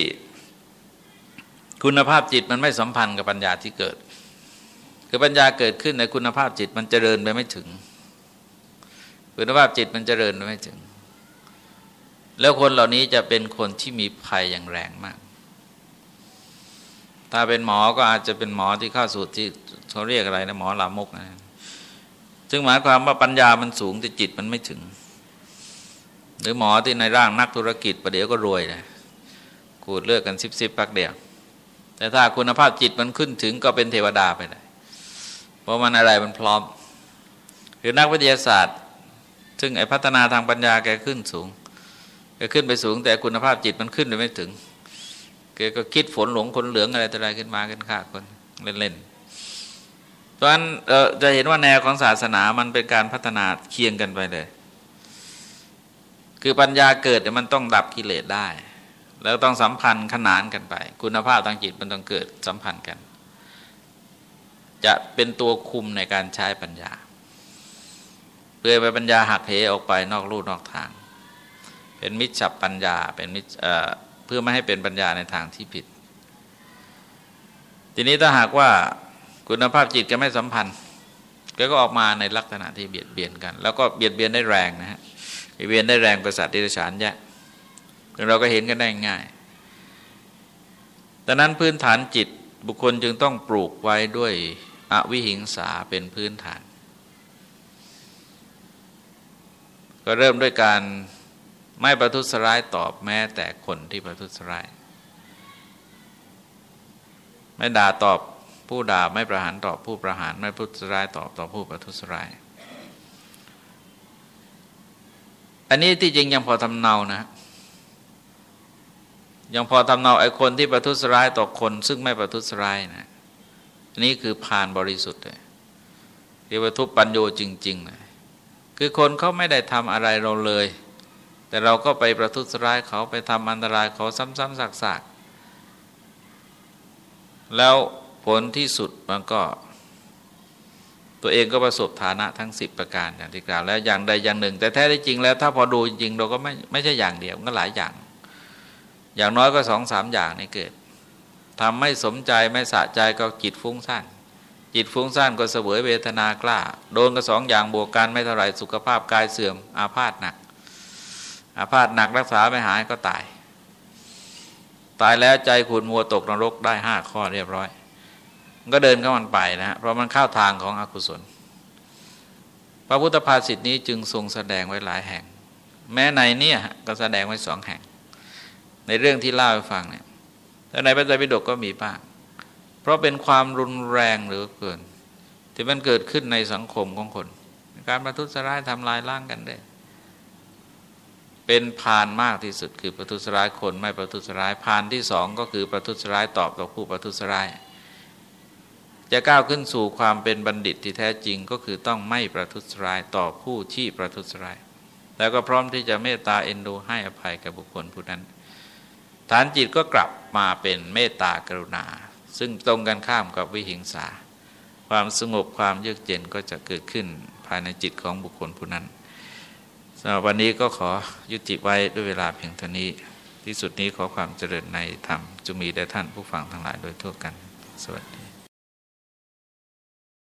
Speaker 1: คุณภาพจิตมันไม่สัมพันธ์กับปัญญาที่เกิด คือปัญญาเกิดขึ้นในคุณภาพจิตมันเจริญไปไม่ถึง คุณภาพจิตมันเจริญไปไม่ถึง แล้วคนเหล่านี้จะเป็นคนที่มีภัยอย่างแรงมาก ถ้าเป็นหมอก็อาจจะเป็นหมอที่เข้าสู่ที่เขาเรียกอะไรนะหมอลามกนะซึ่งหมายความว่าปัญญามันสูงแต่จิตมันไม่ถึง หรือหมอที่ในร่างนักธุรกิจประเดี๋ยวก็รวยเลยขูดเลือกกันสิบสิบพักเดียว แต่ถ้าคุณภาพจิตมันขึ้นถึงก็เป็นเทวดาไปเลยเพราะมันอะไรมันพร้อม หรือนักวิทยาศาสตร์ ซึ่งไอพัฒนาทางปัญญาแกขึ้นสูงแกขึ้นไปสูง แต่คุณภาพจิตมันขึ้นไปไม่ถึง แกก็คิดฝนหลงคนเหลืองอะไรต่ออะไรขึ้นมาขึ้นฆ่าคนเล่นๆเพราะฉะนั้นจะเห็นว่าแนวของศาสนามันเป็นการพัฒนาเคียงกันไปเลย คือปัญญาเกิดมันต้องดับกิเลสได้ แล้วต้องสัมพันธ์ขนานกันไป คุณภาพทางจิตมันต้องเกิดสัมพันธ์กัน จะเป็นตัวคุมในการใช้ปัญญา เพื่อไปปัญญาหักเหออกไปนอกรูนอกทาง เป็นมิจฉาปัญญาเป็นมิจเพื่อไม่ให้เป็นปัญญาในทางที่ผิด ทีนี้ถ้าหากว่าคุณภาพจิตก็ไม่สัมพันธ์ก็ออกมาในลักษณะที่เบียดเบียนกัน แล้วก็เบียดเบียนได้แรงนะฮะเวียนได้แรงประสาทดิฉานแยะเราก็เห็นกันได้ง่ายดังนั้นพื้นฐานจิตบุคคลจึงต้องปลูกไว้ด้วยอวิหิงสาเป็นพื้นฐาน ก็เริ่มด้วยการ ไม่ประทุษร้ายตอบแม้แต่คนที่ประทุษร้าย ไม่ด่าตอบผู้ด่าไม่ประหารตอบผู้ประหาร ไม่ประทุษร้ายตอบต่อผู้ประทุษร้าย อันนี้ที่จริงยังพอทำเนานะยังพอทำเนาไอ้คนที่ประทุษร้ายต่อคน ซึ่งไม่ประทุษร้ายนะนี่คือผ่านบริสุทธิ์เลยที่ประทุปัญโยจริงๆเลยคือคนเขาไม่ได้ทำอะไรเราเลย แต่เราก็ไปประทุษร้ายเขาไปทำอันตรายเขาซ้ำๆซากๆ แล้วผลที่สุดมันก็ ตัวเองก็ประสบฐานะทั้งสิบประการอย่างที่กล่าวแล้วอย่างใดอย่างหนึ่ง แต่แท้จริงแล้ว ถ้าพอดูจริงเราก็ไม่ไม่ใช่อย่างเดียวก็หลายอย่าง อย่างน้อยก็สองสามอย่างนี่เกิดทำไม่สมใจไม่สะใจก็จิตฟุ้งซ่านจิตฟุ้งซ่านก็เสวยเวทนากล้า โดนก็สองอย่างบวกกันไม่เท่าไรสุขภาพกายเสื่อมอาพาธหนัก อาพาธหนักรักษาไม่หายก็ตาย ตายแล้วใจขุนมัวตกนรกได้ห้าข้อเรียบร้อย ก็เดินเข้ามันไปนะเพราะมันเข้าทางของอกุศล พระพุทธภาษิตนี้จึงทรงแสดงไว้หลายแห่ง แม้ในเนี่ยก็แสดงไว้สองแห่ง ในเรื่องที่เล่าให้ฟังเนี่ยแต่ในพระไตรปิฎกก็มีบ้างเพราะเป็นความรุนแรงหรือเกิน ที่มันเกิดขึ้นในสังคมของคน การประทุษร้ายทำลายล้างกันได้ เป็นพานมากที่สุดคือประทุษร้ายคนไม่ประทุษร้ายพานที่สองก็คือประทุษร้ายตอบต่อผู้ประทุษร้าย จะก้าวขึ้นสู่ความเป็นบัณฑิตที่แท้จริงก็คือต้องไม่ประทุษร้ายต่อผู้ที่ประทุษร้าย แล้วก็พร้อมที่จะเมตตาเอ็นดูให้อภัยกับบุคคลผู้นั้น ฐานจิตก็กลับมาเป็นเมตตากรุณา ซึ่งตรงกันข้ามกับวิหิงสา ความสงบความเยือกเย็นก็จะเกิดขึ้นภายในจิตของบุคคลผู้นั้น สำหรับวันนี้ก็ขอยุติไว้ด้วยเวลาเพียงเท่านี้ ที่สุดนี้ขอความเจริญในธรรมจุมีแด่ท่านผู้ฟังทั้งหลายโดยทั่วกัน สวัสดี